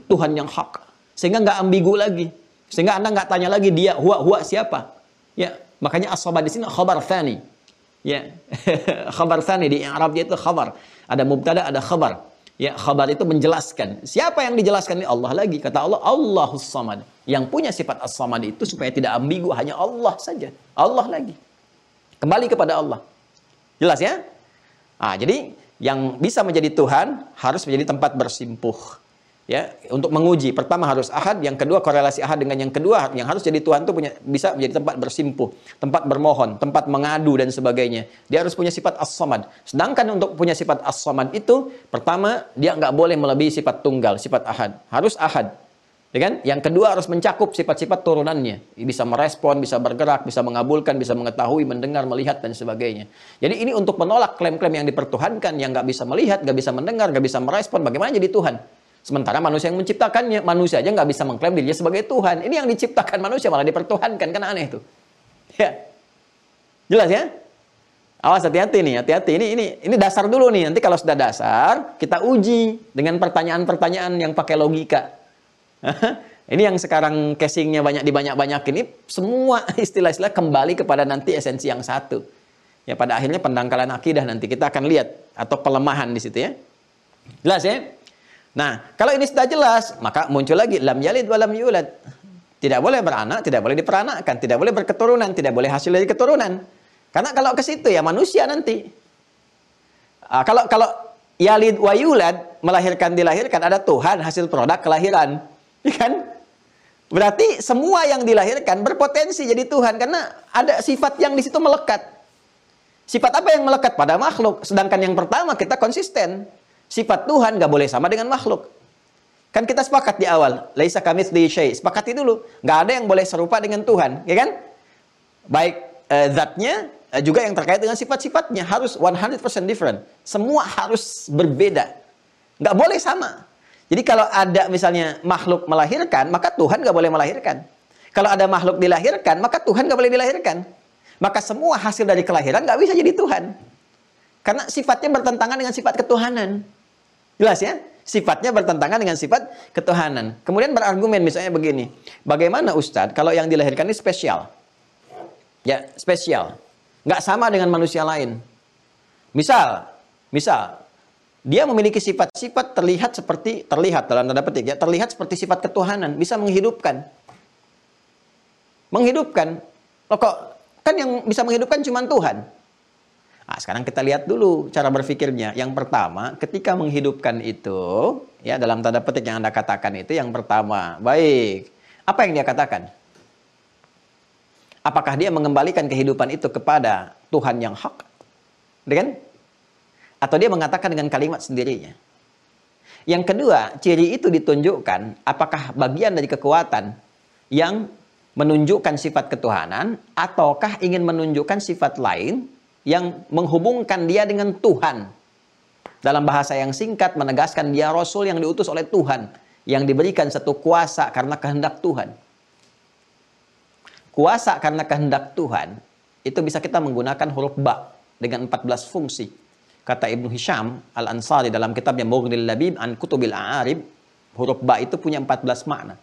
Tuhan yang hak. Sehingga nggak ambigu lagi. Sehingga Anda nggak tanya lagi dia huwa huwa siapa. Ya, makanya as-samad di sini khabar thani. Ya. khabar thani di Arab itu khabar. Ada mubtada, ada khabar. Ya, khabar itu menjelaskan. Siapa yang dijelaskan ini Allah lagi. Kata Allah, Allahus Samad. Yang punya sifat As-Samad itu supaya tidak ambigu hanya Allah saja. Allah lagi. Kembali kepada Allah. Jelas ya? Ah, jadi yang bisa menjadi Tuhan harus menjadi tempat bersimpuh ya untuk menguji. Pertama harus ahad yang kedua korelasi ahad dengan yang kedua. Yang harus jadi Tuhan itu punya bisa menjadi tempat bersimpuh tempat bermohon tempat mengadu dan sebagainya. Dia harus punya sifat as-samad. Sedangkan untuk punya sifat as-samad itu pertama dia nggak boleh melebihi sifat tunggal sifat ahad. Harus ahad. Ya kan? Yang kedua harus mencakup sifat-sifat turunannya. Bisa merespon bisa bergerak bisa mengabulkan bisa mengetahui mendengar melihat dan sebagainya. Jadi ini untuk menolak klaim-klaim yang dipertuhankan yang nggak bisa melihat nggak bisa mendengar nggak bisa merespon bagaimana jadi Tuhan Sementara manusia yang menciptakannya, manusia aja nggak bisa mengklaim dirinya sebagai Tuhan. Ini yang diciptakan manusia malah dipertuhankan, kan aneh itu. Ya, jelas ya? Awas hati-hati nih, hati-hati. Ini ini ini dasar dulu nih. Nanti kalau sudah dasar, kita uji dengan pertanyaan-pertanyaan yang pakai logika. ini yang sekarang casingnya banyak dibanyak-banyakin. Ini semua istilah-istilah kembali kepada nanti esensi yang satu. Ya pada akhirnya pendangkalan akidah nanti kita akan lihat atau pelemahan di situ ya. Jelas ya? Nah, kalau ini sudah jelas, maka muncul lagi lam yalid wa lam yulad. Tidak boleh beranak, tidak boleh diperanakkan, tidak boleh berketurunan, tidak boleh hasil dari keturunan. Karena kalau ke situ ya manusia nanti. Uh, kalau kalau yalid wa yulad melahirkan dilahirkan ada Tuhan hasil produk kelahiran, ya kan? Berarti semua yang dilahirkan berpotensi jadi Tuhan karena ada sifat yang di situ melekat. Sifat apa yang melekat pada makhluk? Sedangkan yang pertama kita konsisten. Sifat Tuhan nggak boleh sama dengan makhluk. Kan kita sepakat di awal, laisa kamitsli syai. Sepakati dulu, nggak ada yang boleh serupa dengan Tuhan, ya kan? Baik eh, zatnya eh, juga yang terkait dengan sifat-sifatnya harus 100% different. Semua harus berbeda. Nggak boleh sama. Jadi kalau ada misalnya makhluk melahirkan, maka Tuhan nggak boleh melahirkan. Kalau ada makhluk dilahirkan, maka Tuhan nggak boleh dilahirkan. Maka semua hasil dari kelahiran nggak bisa jadi Tuhan. Karena sifatnya bertentangan dengan sifat ketuhanan. Jelas ya? Sifatnya bertentangan dengan sifat ketuhanan. Kemudian berargumen misalnya begini. Bagaimana Ustadz kalau yang dilahirkan ini spesial? Ya, spesial. Nggak sama dengan manusia lain. Misal, misal, dia memiliki sifat-sifat terlihat seperti terlihat dalam tanda petik ya terlihat seperti sifat ketuhanan bisa menghidupkan menghidupkan loh kok kan yang bisa menghidupkan cuma Tuhan nah, sekarang kita lihat dulu cara berpikirnya. Yang pertama ketika menghidupkan itu ya dalam tanda petik yang anda katakan itu yang pertama. Baik. Apa yang dia katakan? Apakah dia mengembalikan kehidupan itu kepada Tuhan yang hak? Dengan atau dia mengatakan dengan kalimat sendirinya. Yang kedua, ciri itu ditunjukkan apakah bagian dari kekuatan yang menunjukkan sifat ketuhanan ataukah ingin menunjukkan sifat lain yang menghubungkan dia dengan Tuhan. Dalam bahasa yang singkat menegaskan dia rasul yang diutus oleh Tuhan yang diberikan satu kuasa karena kehendak Tuhan. Kuasa karena kehendak Tuhan itu bisa kita menggunakan huruf ba dengan 14 fungsi. Kata Ibnu Hisham Al-Ansari dalam kitabnya Mughnil Labib an Kutubil A'arib, huruf ba itu punya 14 makna.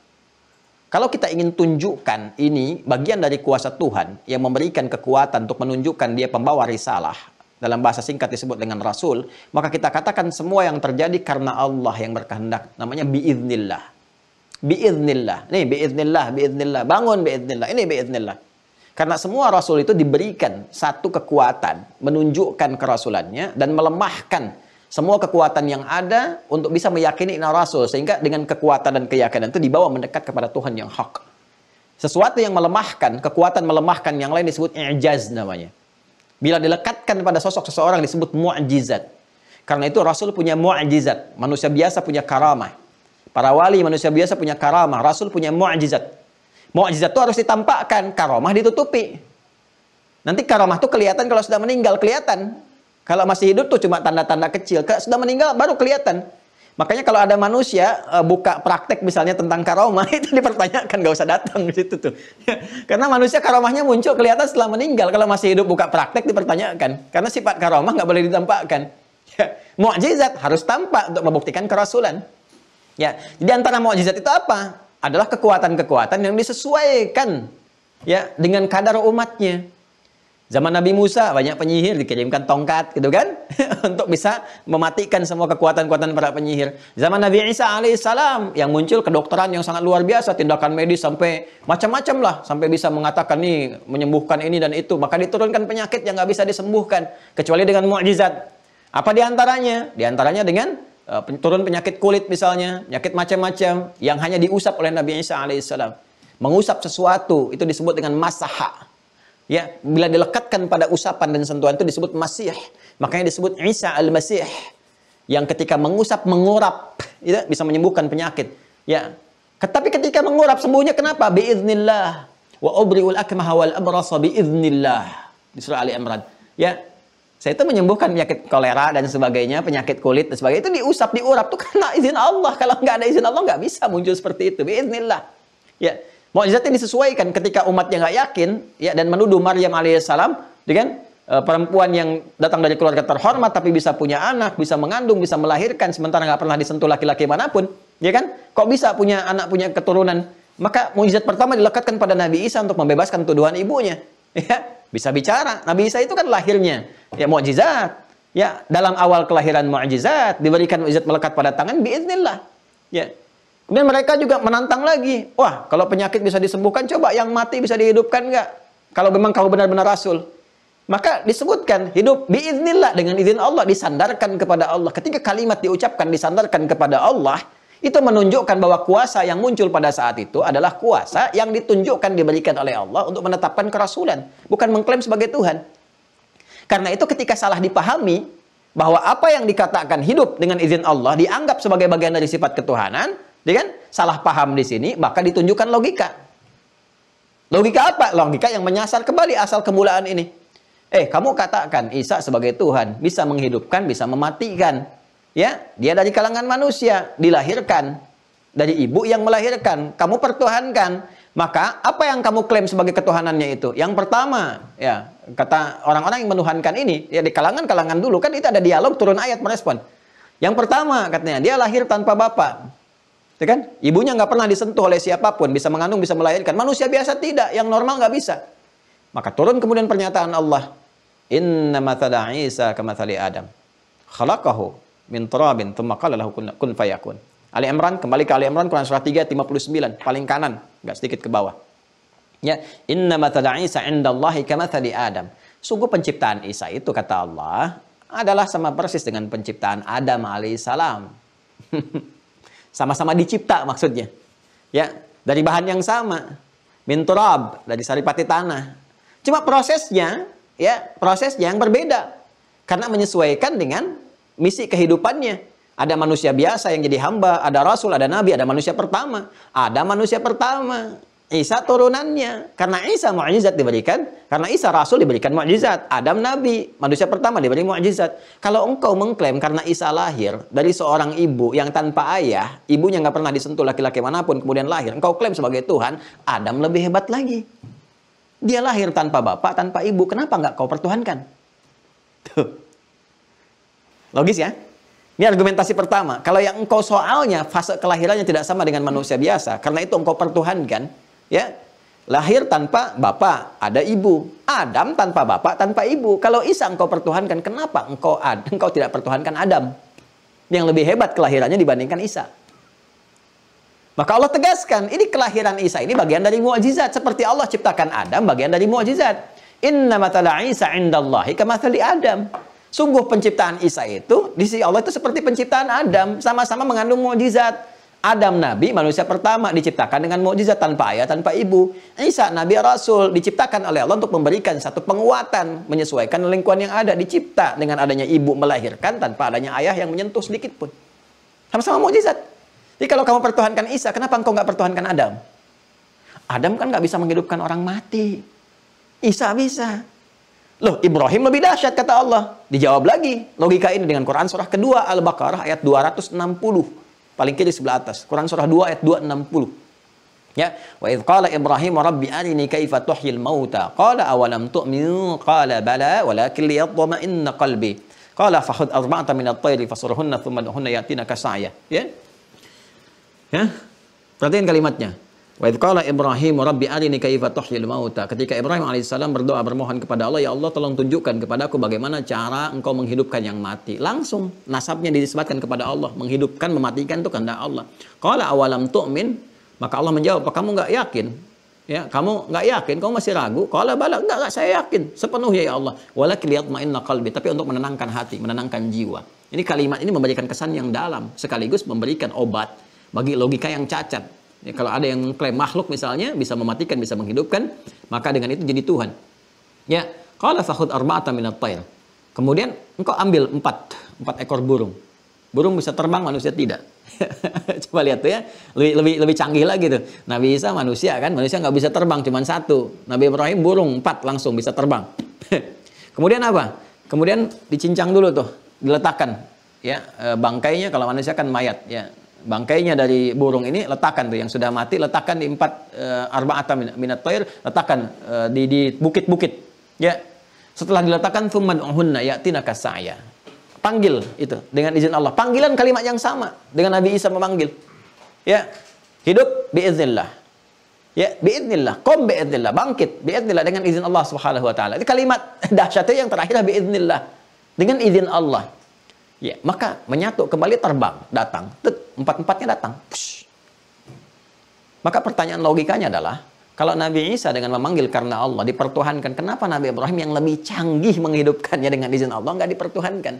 Kalau kita ingin tunjukkan ini bagian dari kuasa Tuhan yang memberikan kekuatan untuk menunjukkan dia pembawa risalah, dalam bahasa singkat disebut dengan rasul, maka kita katakan semua yang terjadi karena Allah yang berkehendak. Namanya biiznillah. Biiznillah. Nih biiznillah, biiznillah. Bangun biiznillah. Ini biiznillah. Karena semua rasul itu diberikan satu kekuatan, menunjukkan kerasulannya dan melemahkan semua kekuatan yang ada untuk bisa meyakini ina rasul sehingga dengan kekuatan dan keyakinan itu dibawa mendekat kepada Tuhan yang hak. Sesuatu yang melemahkan, kekuatan melemahkan yang lain disebut i'jaz namanya. Bila dilekatkan pada sosok seseorang disebut mu'jizat. Karena itu Rasul punya mu'jizat. Manusia biasa punya karamah. Para wali manusia biasa punya karamah. Rasul punya mu'jizat. Mukjizat itu harus ditampakkan, karomah ditutupi. Nanti karomah itu kelihatan kalau sudah meninggal, kelihatan. Kalau masih hidup tuh cuma tanda-tanda kecil. Sudah meninggal baru kelihatan. Makanya kalau ada manusia uh, buka praktek misalnya tentang karomah itu dipertanyakan gak usah datang di situ tuh. Karena manusia karomahnya muncul kelihatan setelah meninggal. Kalau masih hidup buka praktek dipertanyakan. Karena sifat karomah nggak boleh ditampakkan. Ya. Mukjizat harus tampak untuk membuktikan kerasulan. Ya, jadi antara mukjizat itu apa? adalah kekuatan-kekuatan yang disesuaikan ya dengan kadar umatnya. Zaman Nabi Musa banyak penyihir dikirimkan tongkat gitu kan untuk bisa mematikan semua kekuatan-kekuatan para penyihir. Zaman Nabi Isa alaihissalam yang muncul kedokteran yang sangat luar biasa, tindakan medis sampai macam-macam lah sampai bisa mengatakan nih menyembuhkan ini dan itu. Maka diturunkan penyakit yang nggak bisa disembuhkan kecuali dengan mukjizat. Apa di antaranya? Di antaranya dengan uh, turun penyakit kulit misalnya, penyakit macam-macam yang hanya diusap oleh Nabi Isa alaihissalam. Mengusap sesuatu itu disebut dengan masaha. Ya, bila dilekatkan pada usapan dan sentuhan itu disebut masih. Makanya disebut Isa al-Masih. Yang ketika mengusap mengurap itu bisa menyembuhkan penyakit. Ya. Tetapi ketika mengurap sembuhnya kenapa? Biiznillah. Wa ubriul akmaha wal abrasa biiznillah. Di surah Ali Imran. Ya, saya itu menyembuhkan penyakit kolera dan sebagainya, penyakit kulit dan sebagainya. Itu diusap, diurap. Itu karena izin Allah. Kalau nggak ada izin Allah, nggak bisa muncul seperti itu. Bismillah. Ya, mukjizatnya disesuaikan ketika umatnya nggak yakin ya dan menuduh Maryam alaihissalam dengan uh, perempuan yang datang dari keluarga terhormat tapi bisa punya anak, bisa mengandung, bisa melahirkan sementara nggak pernah disentuh laki-laki mana pun, ya kan? Kok bisa punya anak, punya keturunan? Maka mukjizat pertama dilekatkan pada Nabi Isa untuk membebaskan tuduhan ibunya. Ya, bisa bicara. Nabi Isa itu kan lahirnya ya mukjizat. Ya, dalam awal kelahiran mukjizat, diberikan mukjizat melekat pada tangan biiznillah. Ya. Kemudian mereka juga menantang lagi. Wah, kalau penyakit bisa disembuhkan, coba yang mati bisa dihidupkan enggak? Kalau memang kau benar-benar rasul. Maka disebutkan hidup biiznillah dengan izin Allah disandarkan kepada Allah. Ketika kalimat diucapkan disandarkan kepada Allah, Itu menunjukkan bahwa kuasa yang muncul pada saat itu adalah kuasa yang ditunjukkan diberikan oleh Allah untuk menetapkan kerasulan, bukan mengklaim sebagai Tuhan. Karena itu ketika salah dipahami bahwa apa yang dikatakan hidup dengan izin Allah dianggap sebagai bagian dari sifat ketuhanan, ya kan? Salah paham di sini, maka ditunjukkan logika. Logika apa? Logika yang menyasar kembali asal kemulaan ini. Eh, kamu katakan Isa sebagai Tuhan, bisa menghidupkan, bisa mematikan. Ya, dia dari kalangan manusia, dilahirkan dari ibu yang melahirkan. Kamu pertuhankan. Maka apa yang kamu klaim sebagai ketuhanannya itu? Yang pertama, ya, kata orang-orang yang menuhankan ini, ya di kalangan-kalangan dulu kan itu ada dialog turun ayat merespon. Yang pertama katanya, dia lahir tanpa bapak. Ya kan? Ibunya nggak pernah disentuh oleh siapa pun, bisa mengandung, bisa melahirkan. Manusia biasa tidak, yang normal nggak bisa. Maka turun kemudian pernyataan Allah, Inna mathala Isa kamathali Adam. Khalaqahu min turabin thumma qala lahu kun, kun fayakun. Ali Imran kembali ke Ali Imran Quran surah 3 59 paling kanan enggak sedikit ke bawah. Ya, inna mathala Isa indallahi kamathali Adam. Sungguh penciptaan Isa itu kata Allah adalah sama persis dengan penciptaan Adam alaihissalam. Sama-sama dicipta maksudnya. Ya, dari bahan yang sama. Min dari saripati tanah. Cuma prosesnya, ya, prosesnya yang berbeda. Karena menyesuaikan dengan misi kehidupannya. Ada manusia biasa yang jadi hamba, ada rasul, ada nabi, ada manusia pertama. Ada manusia pertama. Isa turunannya. Karena Isa mukjizat diberikan, karena Isa rasul diberikan mukjizat. Adam nabi, manusia pertama diberi mukjizat. Kalau engkau mengklaim karena Isa lahir dari seorang ibu yang tanpa ayah, ibunya nggak pernah disentuh laki-laki mana pun, kemudian lahir, engkau klaim sebagai Tuhan, Adam lebih hebat lagi. Dia lahir tanpa bapak, tanpa ibu, kenapa nggak kau pertuhankan? Tuh. Logis ya? Ini argumentasi pertama. Kalau yang engkau soalnya fase kelahirannya tidak sama dengan manusia biasa, karena itu engkau pertuhankan, ya. Lahir tanpa bapak, ada ibu. Adam tanpa bapak, tanpa ibu. Kalau Isa engkau pertuhankan, kenapa engkau ad, engkau tidak pertuhankan Adam? Yang lebih hebat kelahirannya dibandingkan Isa. Maka Allah tegaskan, ini kelahiran Isa ini bagian dari mukjizat seperti Allah ciptakan Adam bagian dari mukjizat. Inna matala Isa indallahi kamathali Adam. Sungguh penciptaan Isa itu di sisi Allah itu seperti penciptaan Adam, sama-sama mengandung mukjizat. Adam nabi manusia pertama diciptakan dengan mukjizat tanpa ayah tanpa ibu. Isa nabi rasul diciptakan oleh Allah untuk memberikan satu penguatan menyesuaikan lingkungan yang ada dicipta dengan adanya ibu melahirkan tanpa adanya ayah yang menyentuh sedikit pun. Sama-sama mukjizat. Jadi kalau kamu pertuhankan Isa, kenapa engkau nggak pertuhankan Adam? Adam kan nggak bisa menghidupkan orang mati. Isa bisa. Loh, Ibrahim lebih dahsyat kata Allah. Dijawab lagi logika ini dengan Quran surah kedua Al-Baqarah ayat 260. Paling kiri sebelah atas. Quran surah 2 ayat 260. Ya, wa idh qala Ibrahim rabbi arini kaifa tuhyil mauta? Qala awalam tu'min? Qala bala walakin liyatma'inna qalbi. Qala fahud arba'ata min at-tayri fasurhunna thumma duhunna yatinaka sa'ya. Ya. Ya. Perhatikan kalimatnya Wa qala Ibrahim rabbi arini kaifa tuhyil mauta. Ketika Ibrahim alaihissalam berdoa bermohon kepada Allah, ya Allah tolong tunjukkan kepadaku bagaimana cara engkau menghidupkan yang mati. Langsung nasabnya disebutkan kepada Allah, menghidupkan mematikan itu kehendak Allah. Qala awalam tu'min? Maka Allah menjawab, "Apa kamu enggak yakin?" Ya, kamu enggak yakin, kamu masih ragu. Qala bala, enggak, enggak saya yakin sepenuhnya ya Allah. Walakin liyatma'inna qalbi, tapi untuk menenangkan hati, menenangkan jiwa. Ini kalimat ini memberikan kesan yang dalam sekaligus memberikan obat bagi logika yang cacat Ya, kalau ada yang mengklaim makhluk misalnya bisa mematikan, bisa menghidupkan, maka dengan itu jadi Tuhan. Ya, qala fakhud arba'ata minat tayr. Kemudian engkau ambil empat, empat ekor burung. Burung bisa terbang, manusia tidak. Coba lihat tuh ya, lebih, lebih, lebih canggih lagi tuh. Nabi Isa manusia kan, manusia nggak bisa terbang, cuma satu. Nabi Ibrahim burung empat langsung bisa terbang. Kemudian apa? Kemudian dicincang dulu tuh, diletakkan. Ya, eh, bangkainya kalau manusia kan mayat ya bangkainya dari burung ini letakkan tuh. Yang sudah mati letakkan di empat uh, arba'ata minat toir letakkan uh, di di bukit-bukit. Ya. Setelah diletakkan thumman uhunna kasaya panggil itu dengan izin Allah. Panggilan kalimat yang sama dengan Nabi Isa memanggil. Ya. Hidup biiznillah ya biiznillah qom biiznillah bangkit biiznillah dengan izin Allah Subhanahu wa taala. Itu kalimat dahsyatnya yang terakhir biiznillah dengan izin Allah. Ya, maka menyatu kembali terbang, datang. Empat-empatnya datang. Push. Maka pertanyaan logikanya adalah, kalau Nabi Isa dengan memanggil karena Allah dipertuhankan, kenapa Nabi Ibrahim yang lebih canggih menghidupkannya dengan izin Allah nggak dipertuhankan?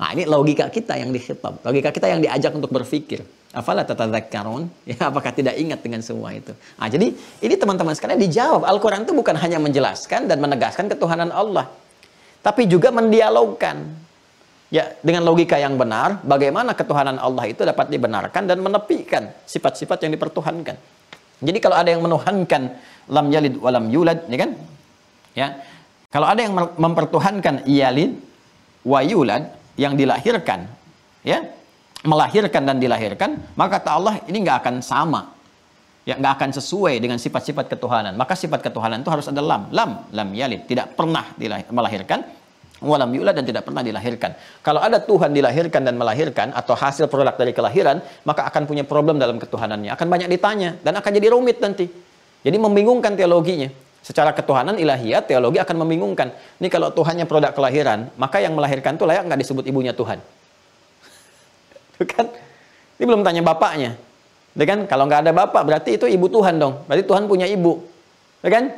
Nah ini logika kita yang dihitab, logika kita yang diajak untuk berpikir. Afala tatadzakkarun? Ya, apakah tidak ingat dengan semua itu? Nah, jadi ini teman-teman sekalian dijawab. Al-Qur'an itu bukan hanya menjelaskan dan menegaskan ketuhanan Allah, tapi juga mendialogkan. Ya, dengan logika yang benar, bagaimana ketuhanan Allah itu dapat dibenarkan dan menepikan sifat-sifat yang dipertuhankan. Jadi kalau ada yang menuhankan lam yalid walam yulad, ya kan? Ya. Kalau ada yang mempertuhankan yalid wa yulad yang dilahirkan, ya, melahirkan dan dilahirkan, maka kata Allah ini nggak akan sama. Ya, nggak akan sesuai dengan sifat-sifat ketuhanan. Maka sifat ketuhanan itu harus ada lam. Lam, lam yalid. Tidak pernah melahirkan. Walam yulad dan tidak pernah dilahirkan. Kalau ada Tuhan dilahirkan dan melahirkan atau hasil produk dari kelahiran, maka akan punya problem dalam ketuhanannya. Akan banyak ditanya dan akan jadi rumit nanti. Jadi membingungkan teologinya. Secara ketuhanan ilahiyat, teologi akan membingungkan. Ini kalau Tuhannya produk kelahiran, maka yang melahirkan itu layak nggak disebut ibunya Tuhan. kan? Ini belum tanya bapaknya. Ya kan? Kalau nggak ada bapak, berarti itu ibu Tuhan dong. Berarti Tuhan punya ibu. Ya?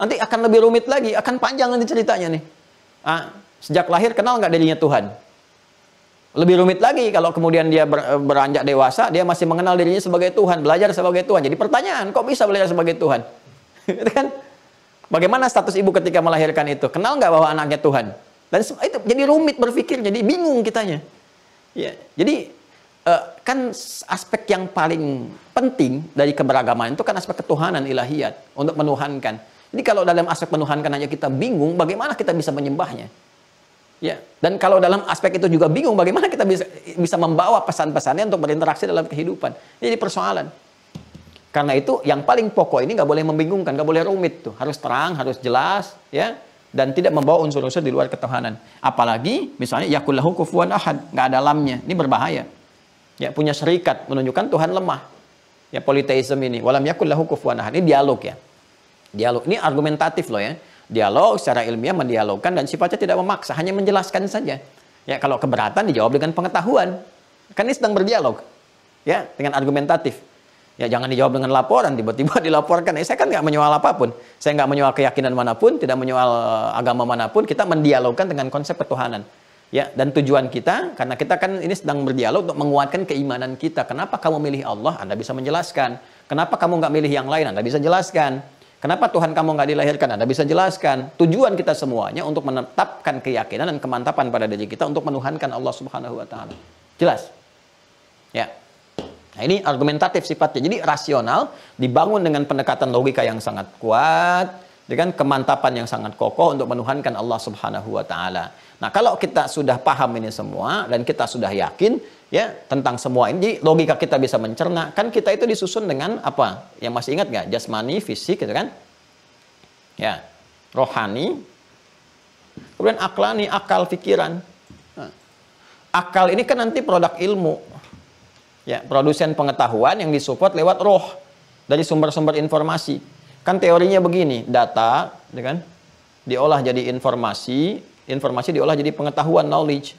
Nanti akan lebih rumit lagi, akan panjang nanti ceritanya nih. Ah, sejak lahir kenal nggak dirinya Tuhan? Lebih rumit lagi kalau kemudian dia beranjak dewasa, dia masih mengenal dirinya sebagai Tuhan, belajar sebagai Tuhan. Jadi pertanyaan, kok bisa belajar sebagai Tuhan? Itu kan? Bagaimana status ibu ketika melahirkan itu? Kenal nggak bahwa anaknya Tuhan? Dan itu jadi rumit berpikir, jadi bingung kitanya. Ya, jadi uh, kan aspek yang paling penting dari keberagaman itu kan aspek ketuhanan ilahiyat untuk menuhankan. Jadi kalau dalam aspek menuhankan aja kita bingung, bagaimana kita bisa menyembahnya? Ya, dan kalau dalam aspek itu juga bingung, bagaimana kita bisa bisa membawa pesan-pesannya untuk berinteraksi dalam kehidupan? Ini persoalan. Karena itu yang paling pokok ini nggak boleh membingungkan, nggak boleh rumit tuh. Harus terang, harus jelas, ya. Dan tidak membawa unsur-unsur di luar ketuhanan. Apalagi misalnya yakullahu kufuwan ahad, nggak ada lamnya. Ini berbahaya. Ya, punya serikat menunjukkan Tuhan lemah. Ya, politeisme ini. Walam yakullahu kufuwan ahad. Ini dialog ya. Dialog. Ini argumentatif loh ya. Dialog secara ilmiah mendialogkan dan sifatnya tidak memaksa, hanya menjelaskan saja. Ya, kalau keberatan dijawab dengan pengetahuan. Kan ini sedang berdialog. Ya, dengan argumentatif. Ya jangan dijawab dengan laporan, tiba-tiba dilaporkan. Eh, saya kan nggak menyoal apa pun. Saya nggak menyoal keyakinan mana pun, tidak menyoal eh, agama mana pun. Kita mendialogkan dengan konsep ketuhanan. Ya, dan tujuan kita, karena kita kan ini sedang berdialog untuk menguatkan keimanan kita. Kenapa kamu milih Allah? Anda bisa menjelaskan. Kenapa kamu nggak milih yang lain? Anda bisa jelaskan. Kenapa Tuhan kamu nggak dilahirkan? Anda bisa jelaskan. Tujuan kita semuanya untuk menetapkan keyakinan dan kemantapan pada diri kita untuk menuhankan Allah Subhanahu Wa Taala. Jelas? Ya. Nah, ini argumentatif sifatnya. Jadi rasional dibangun dengan pendekatan logika yang sangat kuat, dengan kemantapan yang sangat kokoh untuk menuhankan Allah Subhanahu wa taala. Nah, kalau kita sudah paham ini semua dan kita sudah yakin ya tentang semua ini, logika kita bisa mencerna. Kan kita itu disusun dengan apa? Yang masih ingat nggak? Jasmani, fisik gitu kan? Ya. Rohani, kemudian aklani, akal, pikiran. Nah, akal ini kan nanti produk ilmu ya produsen pengetahuan yang disupport lewat roh dari sumber-sumber informasi kan teorinya begini data ya kan diolah jadi informasi informasi diolah jadi pengetahuan knowledge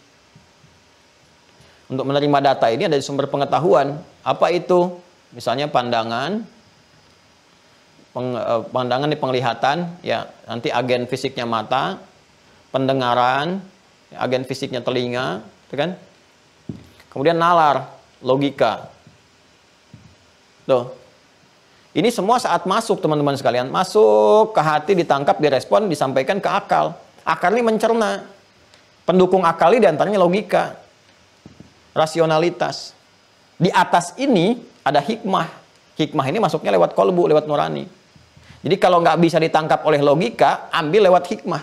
untuk menerima data ini ada sumber pengetahuan apa itu misalnya pandangan eh, pandangan di penglihatan ya nanti agen fisiknya mata pendengaran agen fisiknya telinga ya kan kemudian nalar logika. Loh. Ini semua saat masuk teman-teman sekalian, masuk ke hati, ditangkap, direspon, disampaikan ke akal. Akal ini mencerna. Pendukung akal ini di antaranya logika, rasionalitas. Di atas ini ada hikmah. Hikmah ini masuknya lewat kolbu, lewat nurani. Jadi kalau nggak bisa ditangkap oleh logika, ambil lewat hikmah.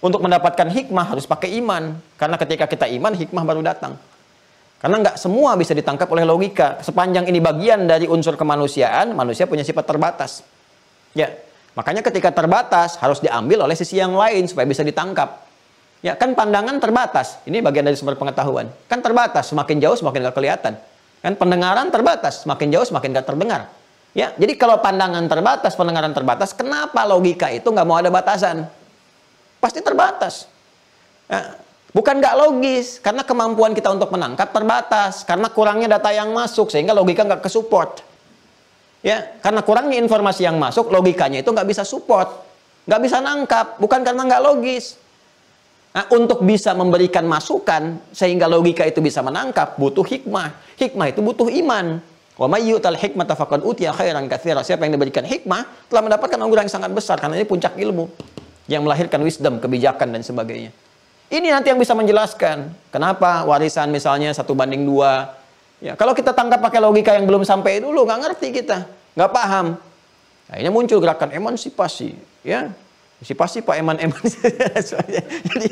Untuk mendapatkan hikmah harus pakai iman. Karena ketika kita iman, hikmah baru datang. Karena nggak semua bisa ditangkap oleh logika. Sepanjang ini bagian dari unsur kemanusiaan, manusia punya sifat terbatas. Ya, makanya ketika terbatas harus diambil oleh sisi yang lain supaya bisa ditangkap. Ya, kan pandangan terbatas. Ini bagian dari sumber pengetahuan. Kan terbatas, semakin jauh semakin nggak kelihatan. Kan pendengaran terbatas, semakin jauh semakin nggak terdengar. Ya, jadi kalau pandangan terbatas, pendengaran terbatas, kenapa logika itu nggak mau ada batasan? Pasti terbatas. Ya, Bukan nggak logis, karena kemampuan kita untuk menangkap terbatas, karena kurangnya data yang masuk, sehingga logika nggak ke support. Ya, karena kurangnya informasi yang masuk, logikanya itu nggak bisa support, nggak bisa nangkap, bukan karena nggak logis. Nah, untuk bisa memberikan masukan sehingga logika itu bisa menangkap butuh hikmah. Hikmah itu butuh iman. Wa may yu'tal hikmata utiya khairan katsira. Siapa yang diberikan hikmah telah mendapatkan anugerah yang sangat besar karena ini puncak ilmu yang melahirkan wisdom, kebijakan dan sebagainya. Ini nanti yang bisa menjelaskan kenapa warisan misalnya satu banding dua. Ya, kalau kita tangkap pakai logika yang belum sampai dulu, nggak ngerti kita, nggak paham. Akhirnya muncul gerakan emansipasi, ya. Si pasti Pak Eman Eman. Jadi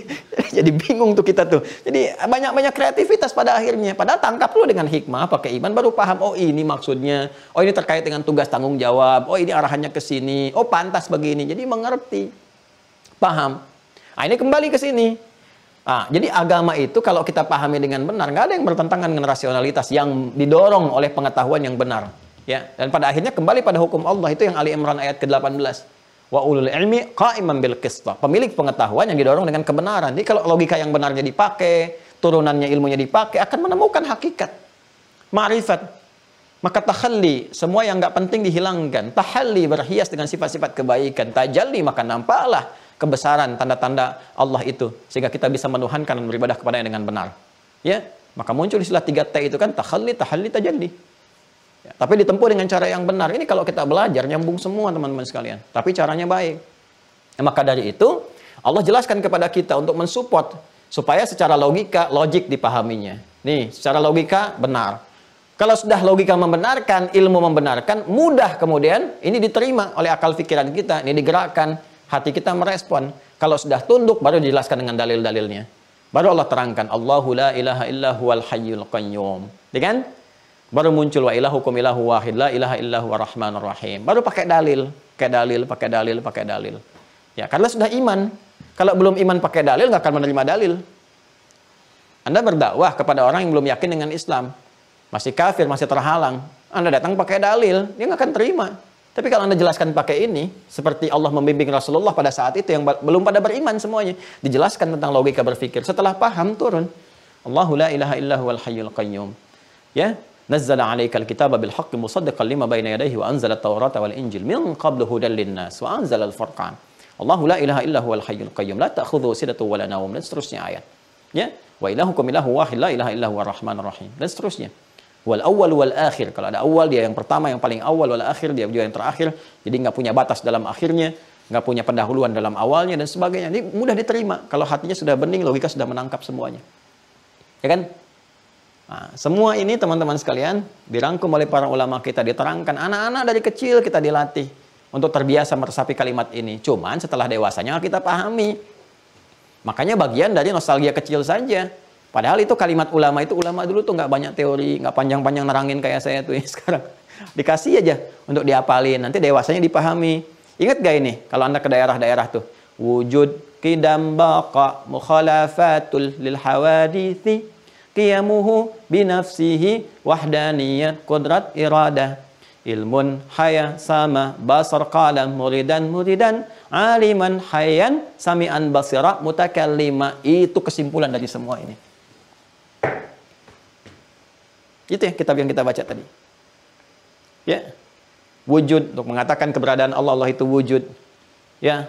jadi bingung tuh kita tuh. Jadi banyak banyak kreativitas pada akhirnya. Padahal tangkap lu dengan hikmah pakai iman baru paham oh ini maksudnya. Oh ini terkait dengan tugas tanggung jawab. Oh ini arahannya ke sini. Oh pantas begini. Jadi mengerti paham. Nah ini kembali ke sini ah jadi agama itu kalau kita pahami dengan benar nggak ada yang bertentangan dengan rasionalitas yang didorong oleh pengetahuan yang benar ya dan pada akhirnya kembali pada hukum Allah itu yang Ali Imran ayat ke-18 wa ulul ilmi qa'iman bil qista. Pemilik pengetahuan yang didorong dengan kebenaran. Jadi kalau logika yang benarnya dipakai, turunannya ilmunya dipakai akan menemukan hakikat. Ma'rifat. Maka tahalli, semua yang nggak penting dihilangkan. Tahalli berhias dengan sifat-sifat kebaikan. Tajalli maka nampaklah kebesaran tanda-tanda Allah itu sehingga kita bisa menuhankan dan beribadah kepada dengan benar. Ya, maka muncul istilah 3T itu kan tahalli, tahalli, tajalli. Ya, tapi ditempuh dengan cara yang benar. Ini kalau kita belajar nyambung semua teman-teman sekalian. Tapi caranya baik. Ya, maka dari itu Allah jelaskan kepada kita untuk mensupport supaya secara logika logik dipahaminya. Nih, secara logika benar. Kalau sudah logika membenarkan, ilmu membenarkan, mudah kemudian ini diterima oleh akal pikiran kita, ini digerakkan, hati kita merespon. Kalau sudah tunduk baru dijelaskan dengan dalil-dalilnya. Baru Allah terangkan, Allahu la ilaha illa huwal hayyul qayyum. Ya kan? Baru muncul wa ilahukum ilahu wahid la ilaha illahu rahmanur rahim. Baru pakai dalil, pakai dalil, pakai dalil, pakai dalil. Ya, karena sudah iman. Kalau belum iman pakai dalil nggak akan menerima dalil. Anda berdakwah kepada orang yang belum yakin dengan Islam, masih kafir, masih terhalang. Anda datang pakai dalil, dia nggak akan terima. Tapi kalau Anda jelaskan pakai ini, seperti Allah membimbing Rasulullah pada saat itu yang belum pada beriman semuanya, dijelaskan tentang logika berpikir. Setelah paham turun. Allahu la ilaha illahu al hayyul qayyum. Ya, nazzala 'alaikal kitaba bil haqqi musaddiqan lima baina yadayhi wa anzala at-taurata wal injil min qablu hudan linnas wa anzala al-furqan. Allahu la ilaha illahu al hayyul qayyum la ta'khudhuhu sinatun wa la nawm dan seterusnya ayat. Ya, wa ilahukum ilahu wahid la ilaha illahu ar-rahmanur rahim dan seterusnya wal awal wal akhir. Kalau ada awal dia yang pertama yang paling awal wal akhir dia juga yang terakhir. Jadi nggak punya batas dalam akhirnya nggak punya pendahuluan dalam awalnya dan sebagainya. Ini mudah diterima. Kalau hatinya sudah bening logika sudah menangkap semuanya. Ya kan? Nah, semua ini teman-teman sekalian dirangkum oleh para ulama kita diterangkan. Anak-anak dari kecil kita dilatih untuk terbiasa meresapi kalimat ini. Cuman setelah dewasanya kita pahami. Makanya bagian dari nostalgia kecil saja. Padahal itu kalimat ulama itu ulama dulu tuh nggak banyak teori, nggak panjang-panjang nerangin kayak saya tuh ya sekarang. Dikasih aja untuk diapalin, nanti dewasanya dipahami. Ingat gak ini kalau anda ke daerah-daerah tuh wujud kidam baqa mukhalafatul lil hawadithi qiyamuhu binafsihi wahdaniyat qudrat iradah ilmun haya sama basar qalam muridan muridan aliman hayan sami'an basira mutakallima itu kesimpulan dari semua ini itu ya kitab yang kita baca tadi ya wujud untuk mengatakan keberadaan Allah Allah itu wujud ya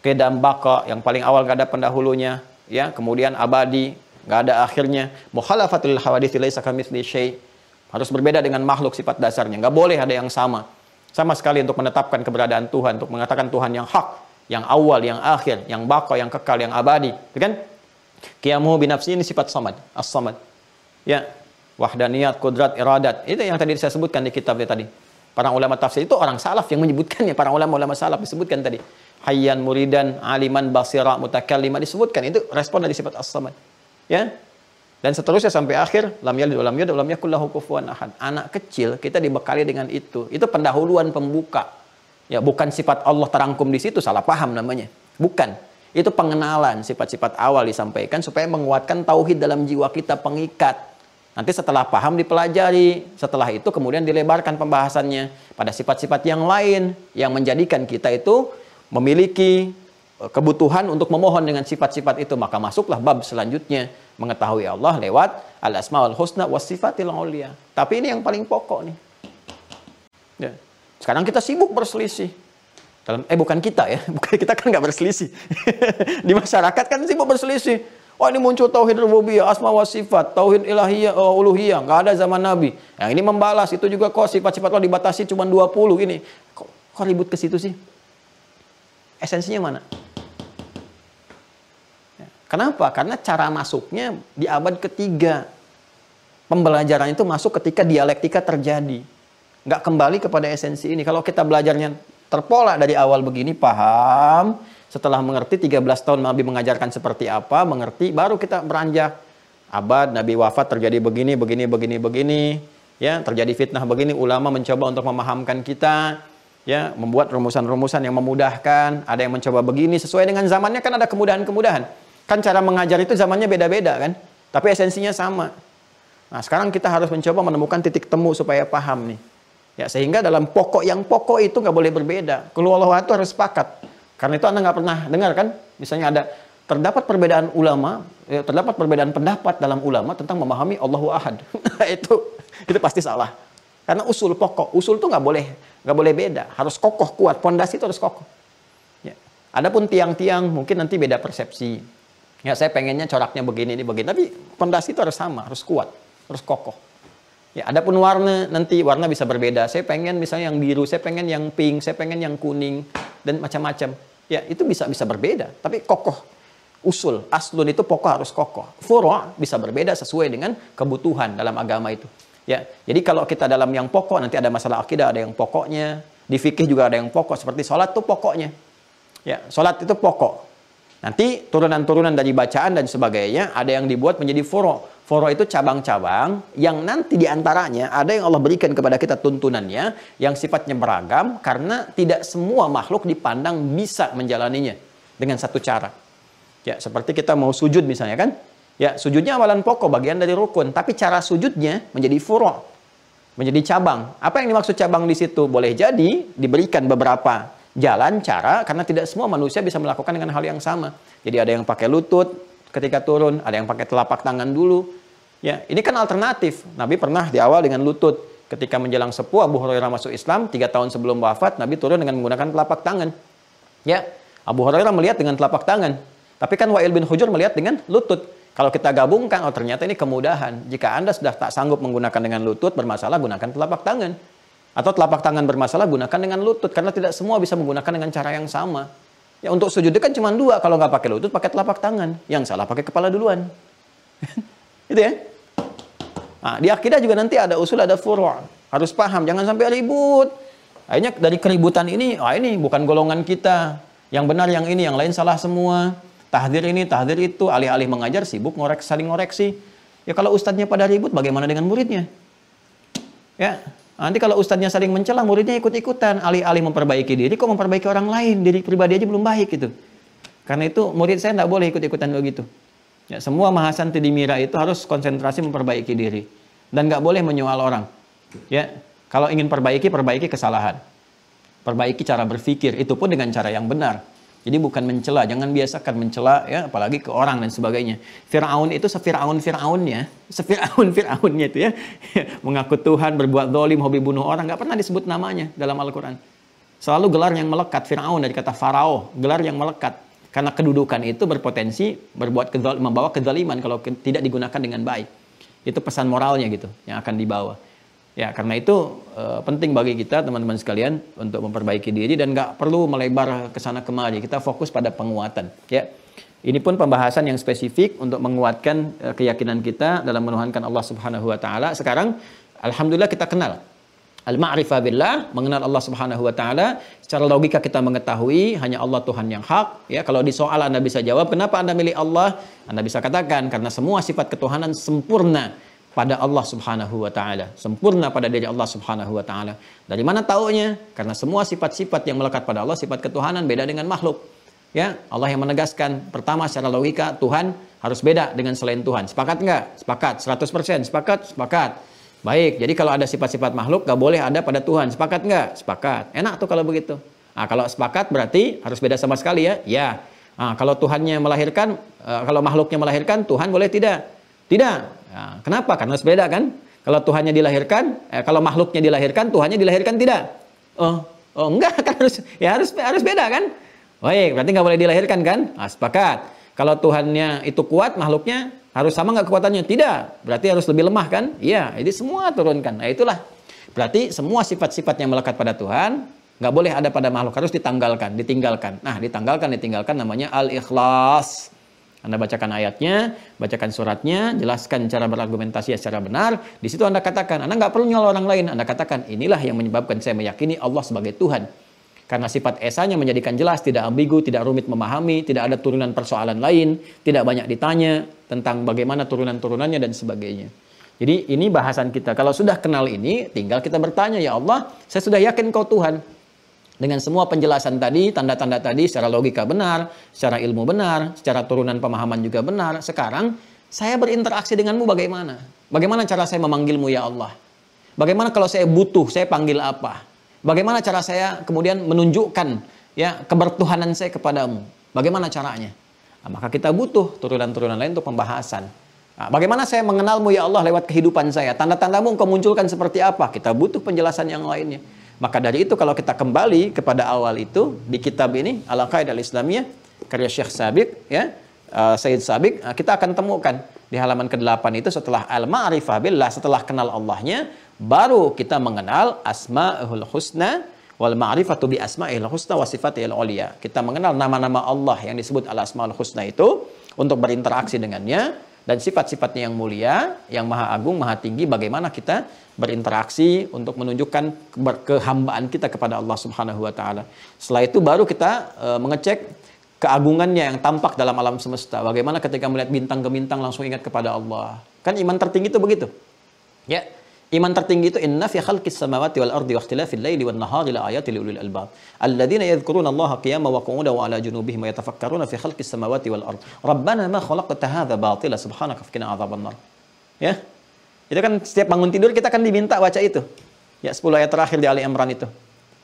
kedam baka yang paling awal gak ada pendahulunya ya kemudian abadi nggak ada akhirnya. Mukhalafatul hawadits laisa kamitsli syai. Harus berbeda dengan makhluk sifat dasarnya. Nggak boleh ada yang sama. Sama sekali untuk menetapkan keberadaan Tuhan, untuk mengatakan Tuhan yang hak, yang awal, yang akhir, yang baka, yang kekal, yang abadi. Kan? Qiyamuhu binafsi ini sifat samad, as-samad. Ya, wahdaniyat, kudrat, iradat. Itu yang tadi saya sebutkan di kitabnya tadi. Para ulama tafsir itu orang salaf yang menyebutkannya. Para ulama-ulama salaf disebutkan tadi. Hayyan, muridan, aliman, basira, mutakallima disebutkan. Itu respon dari sifat as-samad ya dan seterusnya sampai akhir lam yalid lam yulad lam ahad. Anak kecil kita dibekali dengan itu. Itu pendahuluan pembuka. Ya, bukan sifat Allah terangkum di situ salah paham namanya. Bukan. Itu pengenalan sifat-sifat awal disampaikan supaya menguatkan tauhid dalam jiwa kita pengikat. Nanti setelah paham dipelajari, setelah itu kemudian dilebarkan pembahasannya pada sifat-sifat yang lain yang menjadikan kita itu memiliki kebutuhan untuk memohon dengan sifat-sifat itu maka masuklah bab selanjutnya mengetahui Allah lewat al asmaul husna was sifatil ulia tapi ini yang paling pokok nih ya. sekarang kita sibuk berselisih Dalam eh bukan kita ya, bukan kita kan nggak berselisih. di masyarakat kan mau berselisih. Wah ini muncul tauhid rububiyah, asma wa sifat, tauhid ilahiyah, uh, uluhiyah, nggak ada zaman Nabi. Yang ini membalas itu juga kok sifat-sifat lo dibatasi cuma 20 ini. Kok, kok ribut ke situ sih? Esensinya mana? Ya, Kenapa? Karena cara masuknya di abad ketiga. Pembelajaran itu masuk ketika dialektika terjadi. Nggak kembali kepada esensi ini. Kalau kita belajarnya terpola dari awal begini, paham, setelah mengerti 13 tahun Nabi mengajarkan seperti apa, mengerti, baru kita beranjak. Abad Nabi wafat terjadi begini, begini, begini, begini. Ya, terjadi fitnah begini, ulama mencoba untuk memahamkan kita, ya, membuat rumusan-rumusan yang memudahkan. Ada yang mencoba begini sesuai dengan zamannya kan ada kemudahan-kemudahan. Kan cara mengajar itu zamannya beda-beda kan, tapi esensinya sama. Nah, sekarang kita harus mencoba menemukan titik temu supaya paham nih. Ya, sehingga dalam pokok yang pokok itu nggak boleh berbeda. Keluarga itu harus sepakat. Karena itu Anda nggak pernah dengar kan? Misalnya ada terdapat perbedaan ulama, ya, terdapat perbedaan pendapat dalam ulama tentang memahami Allahu Ahad. itu itu pasti salah. Karena usul pokok, usul itu nggak boleh nggak boleh beda, harus kokoh kuat, pondasi itu harus kokoh. Ya. Adapun tiang-tiang mungkin nanti beda persepsi. Ya saya pengennya coraknya begini ini begini, tapi pondasi itu harus sama, harus kuat, harus kokoh. Ya, adapun warna nanti warna bisa berbeda. Saya pengen misalnya yang biru, saya pengen yang pink, saya pengen yang kuning dan macam-macam. Ya, itu bisa bisa berbeda, tapi kokoh. Usul, aslun itu pokok harus kokoh. Furu' bisa berbeda sesuai dengan kebutuhan dalam agama itu. Ya, jadi kalau kita dalam yang pokok nanti ada masalah akidah, ada yang pokoknya. Di fikih juga ada yang pokok seperti sholat itu pokoknya. Ya, sholat itu pokok. Nanti turunan-turunan dari bacaan dan sebagainya ada yang dibuat menjadi furu'. Foro itu cabang-cabang yang nanti di antaranya ada yang Allah berikan kepada kita tuntunannya yang sifatnya beragam karena tidak semua makhluk dipandang bisa menjalaninya dengan satu cara. Ya, seperti kita mau sujud misalnya kan? Ya, sujudnya awalan pokok bagian dari rukun, tapi cara sujudnya menjadi furo, menjadi cabang. Apa yang dimaksud cabang di situ? Boleh jadi diberikan beberapa jalan cara karena tidak semua manusia bisa melakukan dengan hal yang sama. Jadi ada yang pakai lutut, ketika turun, ada yang pakai telapak tangan dulu. Ya, ini kan alternatif. Nabi pernah di awal dengan lutut. Ketika menjelang sepuh Abu Hurairah masuk Islam, tiga tahun sebelum wafat, Nabi turun dengan menggunakan telapak tangan. Ya, Abu Hurairah melihat dengan telapak tangan. Tapi kan Wa'il bin Hujur melihat dengan lutut. Kalau kita gabungkan, oh ternyata ini kemudahan. Jika Anda sudah tak sanggup menggunakan dengan lutut, bermasalah gunakan telapak tangan. Atau telapak tangan bermasalah gunakan dengan lutut. Karena tidak semua bisa menggunakan dengan cara yang sama. Ya untuk sujud kan cuma dua. Kalau nggak pakai lutut, pakai telapak tangan. Yang salah pakai kepala duluan. itu ya. Nah, di akidah juga nanti ada usul, ada furu'. Harus paham, jangan sampai ribut. Akhirnya dari keributan ini, ah ini bukan golongan kita. Yang benar yang ini, yang lain salah semua. Tahdir ini, tahdir itu, alih-alih mengajar sibuk ngorek saling ngoreksi. Ya kalau ustadznya pada ribut, bagaimana dengan muridnya? Ya, Nanti kalau ustadznya saling mencela, muridnya ikut-ikutan. Alih-alih memperbaiki diri, kok memperbaiki orang lain? Diri pribadi aja belum baik gitu. Karena itu murid saya tidak boleh ikut-ikutan begitu. Ya, semua mahasan tidimira itu harus konsentrasi memperbaiki diri. Dan nggak boleh menyoal orang. Ya, kalau ingin perbaiki, perbaiki kesalahan. Perbaiki cara berpikir, itu pun dengan cara yang benar. Jadi bukan mencela, jangan biasakan mencela ya, apalagi ke orang dan sebagainya. Firaun itu sefiraun Firaunnya, sefiraun Firaunnya itu ya, mengaku Tuhan, berbuat dolim, hobi bunuh orang, nggak pernah disebut namanya dalam Al-Quran. Selalu gelar yang melekat, Firaun dari kata Farao, gelar yang melekat. Karena kedudukan itu berpotensi berbuat kedol, membawa kezaliman kalau tidak digunakan dengan baik. Itu pesan moralnya gitu yang akan dibawa. Ya, karena itu e, penting bagi kita teman-teman sekalian untuk memperbaiki diri dan nggak perlu melebar ke sana kemari. Kita fokus pada penguatan. Ya, ini pun pembahasan yang spesifik untuk menguatkan e, keyakinan kita dalam menuhankan Allah Subhanahu Wa Taala. Sekarang, alhamdulillah kita kenal al-ma'rifah billah, mengenal Allah Subhanahu Wa Taala. Secara logika kita mengetahui hanya Allah Tuhan yang hak. Ya, kalau di soal anda bisa jawab, kenapa anda milih Allah? Anda bisa katakan karena semua sifat ketuhanan sempurna pada Allah Subhanahu wa taala, sempurna pada diri Allah Subhanahu wa taala. Dari mana taunya? Karena semua sifat-sifat yang melekat pada Allah sifat ketuhanan beda dengan makhluk. Ya, Allah yang menegaskan pertama secara logika Tuhan harus beda dengan selain Tuhan. Sepakat enggak? Sepakat. 100% sepakat? Sepakat. Baik, jadi kalau ada sifat-sifat makhluk gak boleh ada pada Tuhan. Sepakat enggak? Sepakat. Enak tuh kalau begitu. Nah, kalau sepakat berarti harus beda sama sekali ya? Ya. Nah, kalau Tuhannya melahirkan, eh, kalau makhluknya melahirkan, Tuhan boleh tidak? Tidak. Nah, kenapa? Karena beda kan? Kalau Tuhannya dilahirkan, eh, kalau makhluknya dilahirkan, Tuhannya dilahirkan tidak? Oh, Oh enggak kan harus ya harus harus beda kan? Baik, berarti nggak boleh dilahirkan kan? Nah, sepakat. Kalau Tuhannya itu kuat, makhluknya harus sama nggak kekuatannya? Tidak. Berarti harus lebih lemah kan? Iya. Jadi semua turunkan. Nah itulah. Berarti semua sifat-sifat yang melekat pada Tuhan nggak boleh ada pada makhluk harus ditanggalkan, ditinggalkan. Nah ditanggalkan, ditinggalkan namanya al-ikhlas. Anda bacakan ayatnya, bacakan suratnya, jelaskan cara berargumentasi secara benar. Di situ Anda katakan, Anda nggak perlu nyolong orang lain. Anda katakan, inilah yang menyebabkan saya meyakini Allah sebagai Tuhan. Karena sifat esanya menjadikan jelas, tidak ambigu, tidak rumit memahami, tidak ada turunan persoalan lain, tidak banyak ditanya tentang bagaimana turunan-turunannya dan sebagainya. Jadi ini bahasan kita. Kalau sudah kenal ini, tinggal kita bertanya, ya Allah, saya sudah yakin kau Tuhan. Dengan semua penjelasan tadi, tanda-tanda tadi secara logika benar, secara ilmu benar, secara turunan pemahaman juga benar. Sekarang saya berinteraksi denganmu bagaimana? Bagaimana cara saya memanggilmu ya Allah? Bagaimana kalau saya butuh, saya panggil apa? Bagaimana cara saya kemudian menunjukkan ya kebertuhanan saya kepadamu? Bagaimana caranya? Nah, maka kita butuh turunan-turunan lain untuk pembahasan. Nah, bagaimana saya mengenalmu ya Allah lewat kehidupan saya? Tanda-tandamu engkau munculkan seperti apa? Kita butuh penjelasan yang lainnya. Maka dari itu kalau kita kembali kepada awal itu di kitab ini Al-Qaidah Al-Islamiyah karya Syekh Sabik ya uh, Sayyid Sabik uh, kita akan temukan di halaman ke-8 itu setelah al-ma'rifah billah setelah kenal Allahnya baru kita mengenal asmaul husna wal ma'rifatu bi asma'il husna wa sifatil ulia. Kita mengenal nama-nama Allah yang disebut al asmaul husna itu untuk berinteraksi dengannya dan sifat-sifatnya yang mulia, yang maha agung, maha tinggi, bagaimana kita berinteraksi untuk menunjukkan kehambaan kita kepada Allah Subhanahu wa taala. Setelah itu baru kita e, mengecek keagungannya yang tampak dalam alam semesta. Bagaimana ketika melihat bintang ke bintang langsung ingat kepada Allah. Kan iman tertinggi itu begitu. Ya, Iman tertinggi itu inna fi khalqis samawati wal ardi wa ikhtilafil laili wan nahari la ayatin li ulil albab. Alladzina yadhkuruna Allah qiyaman wa qu'udan wa ala junubihim wa yatafakkaruna fi khalqis samawati wal ardi. Rabbana ma khalaqta hadza batila subhanaka faqina adzabannar. Ya. Itu kan setiap bangun tidur kita kan diminta baca itu. Ya 10 ayat terakhir di Ali Imran itu.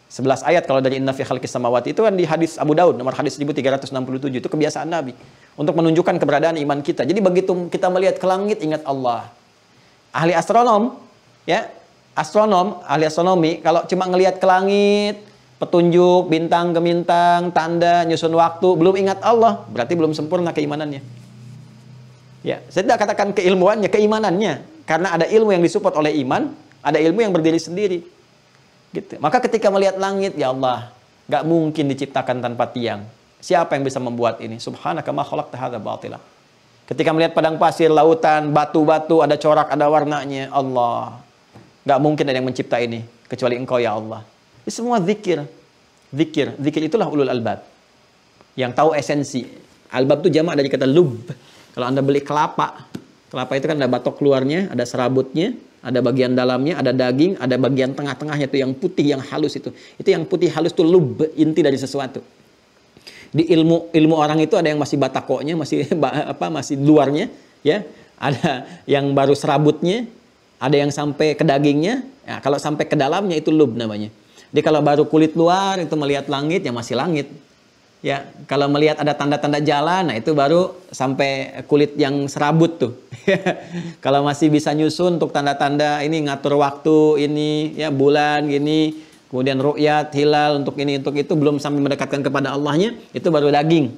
11 ayat kalau dari inna fi khalqis samawati itu kan di hadis Abu Daud nomor hadis 1367 itu kebiasaan Nabi untuk menunjukkan keberadaan iman kita. Jadi begitu kita melihat ke langit ingat Allah. Ahli astronom ya astronom ahli astronomi kalau cuma ngelihat ke langit petunjuk bintang ke bintang tanda nyusun waktu belum ingat Allah berarti belum sempurna keimanannya. Ya saya tidak katakan keilmuannya keimanannya. Karena ada ilmu yang disupport oleh iman ada ilmu yang berdiri sendiri. Gitu. Maka ketika melihat langit ya Allah nggak mungkin diciptakan tanpa tiang. Siapa yang bisa membuat ini? Subhanaka ma khalaqta batila. Ketika melihat padang pasir lautan batu-batu ada corak ada warnanya Allah Gak mungkin ada yang mencipta ini kecuali engkau ya Allah. Ini semua zikir. Zikir. Zikir itulah ulul albab. Yang tahu esensi. Albab itu jamak dari kata lub. Kalau Anda beli kelapa, kelapa itu kan ada batok keluarnya, ada serabutnya, ada bagian dalamnya, ada daging, ada bagian tengah-tengahnya itu yang putih, yang halus itu. Itu yang putih halus itu lub, inti dari sesuatu. Di ilmu ilmu orang itu ada yang masih batakoknya, masih apa, masih luarnya, ya. Ada yang baru serabutnya, ada yang sampai ke dagingnya, ya, kalau sampai ke dalamnya itu lub namanya. Jadi kalau baru kulit luar itu melihat langit ya masih langit. Ya, kalau melihat ada tanda-tanda jalan, nah itu baru sampai kulit yang serabut tuh. kalau masih bisa nyusun untuk tanda-tanda ini ngatur waktu ini ya bulan gini, kemudian ru'yat, hilal untuk ini untuk itu belum sampai mendekatkan kepada Allahnya, itu baru daging.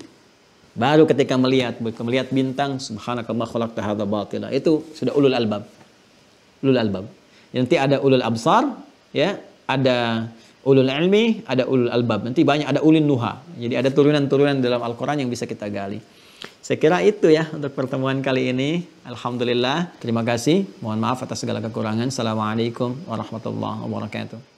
Baru ketika melihat melihat bintang subhanakallah khalaqta hadza batila. Itu sudah ulul albab ulul albab. Nanti ada ulul absar, ya, ada ulul ilmi, ada ulul albab. Nanti banyak ada ulul nuha. Jadi ada turunan-turunan dalam Al-Qur'an yang bisa kita gali. Saya kira itu ya untuk pertemuan kali ini. Alhamdulillah. Terima kasih. Mohon maaf atas segala kekurangan. Assalamualaikum warahmatullahi wabarakatuh.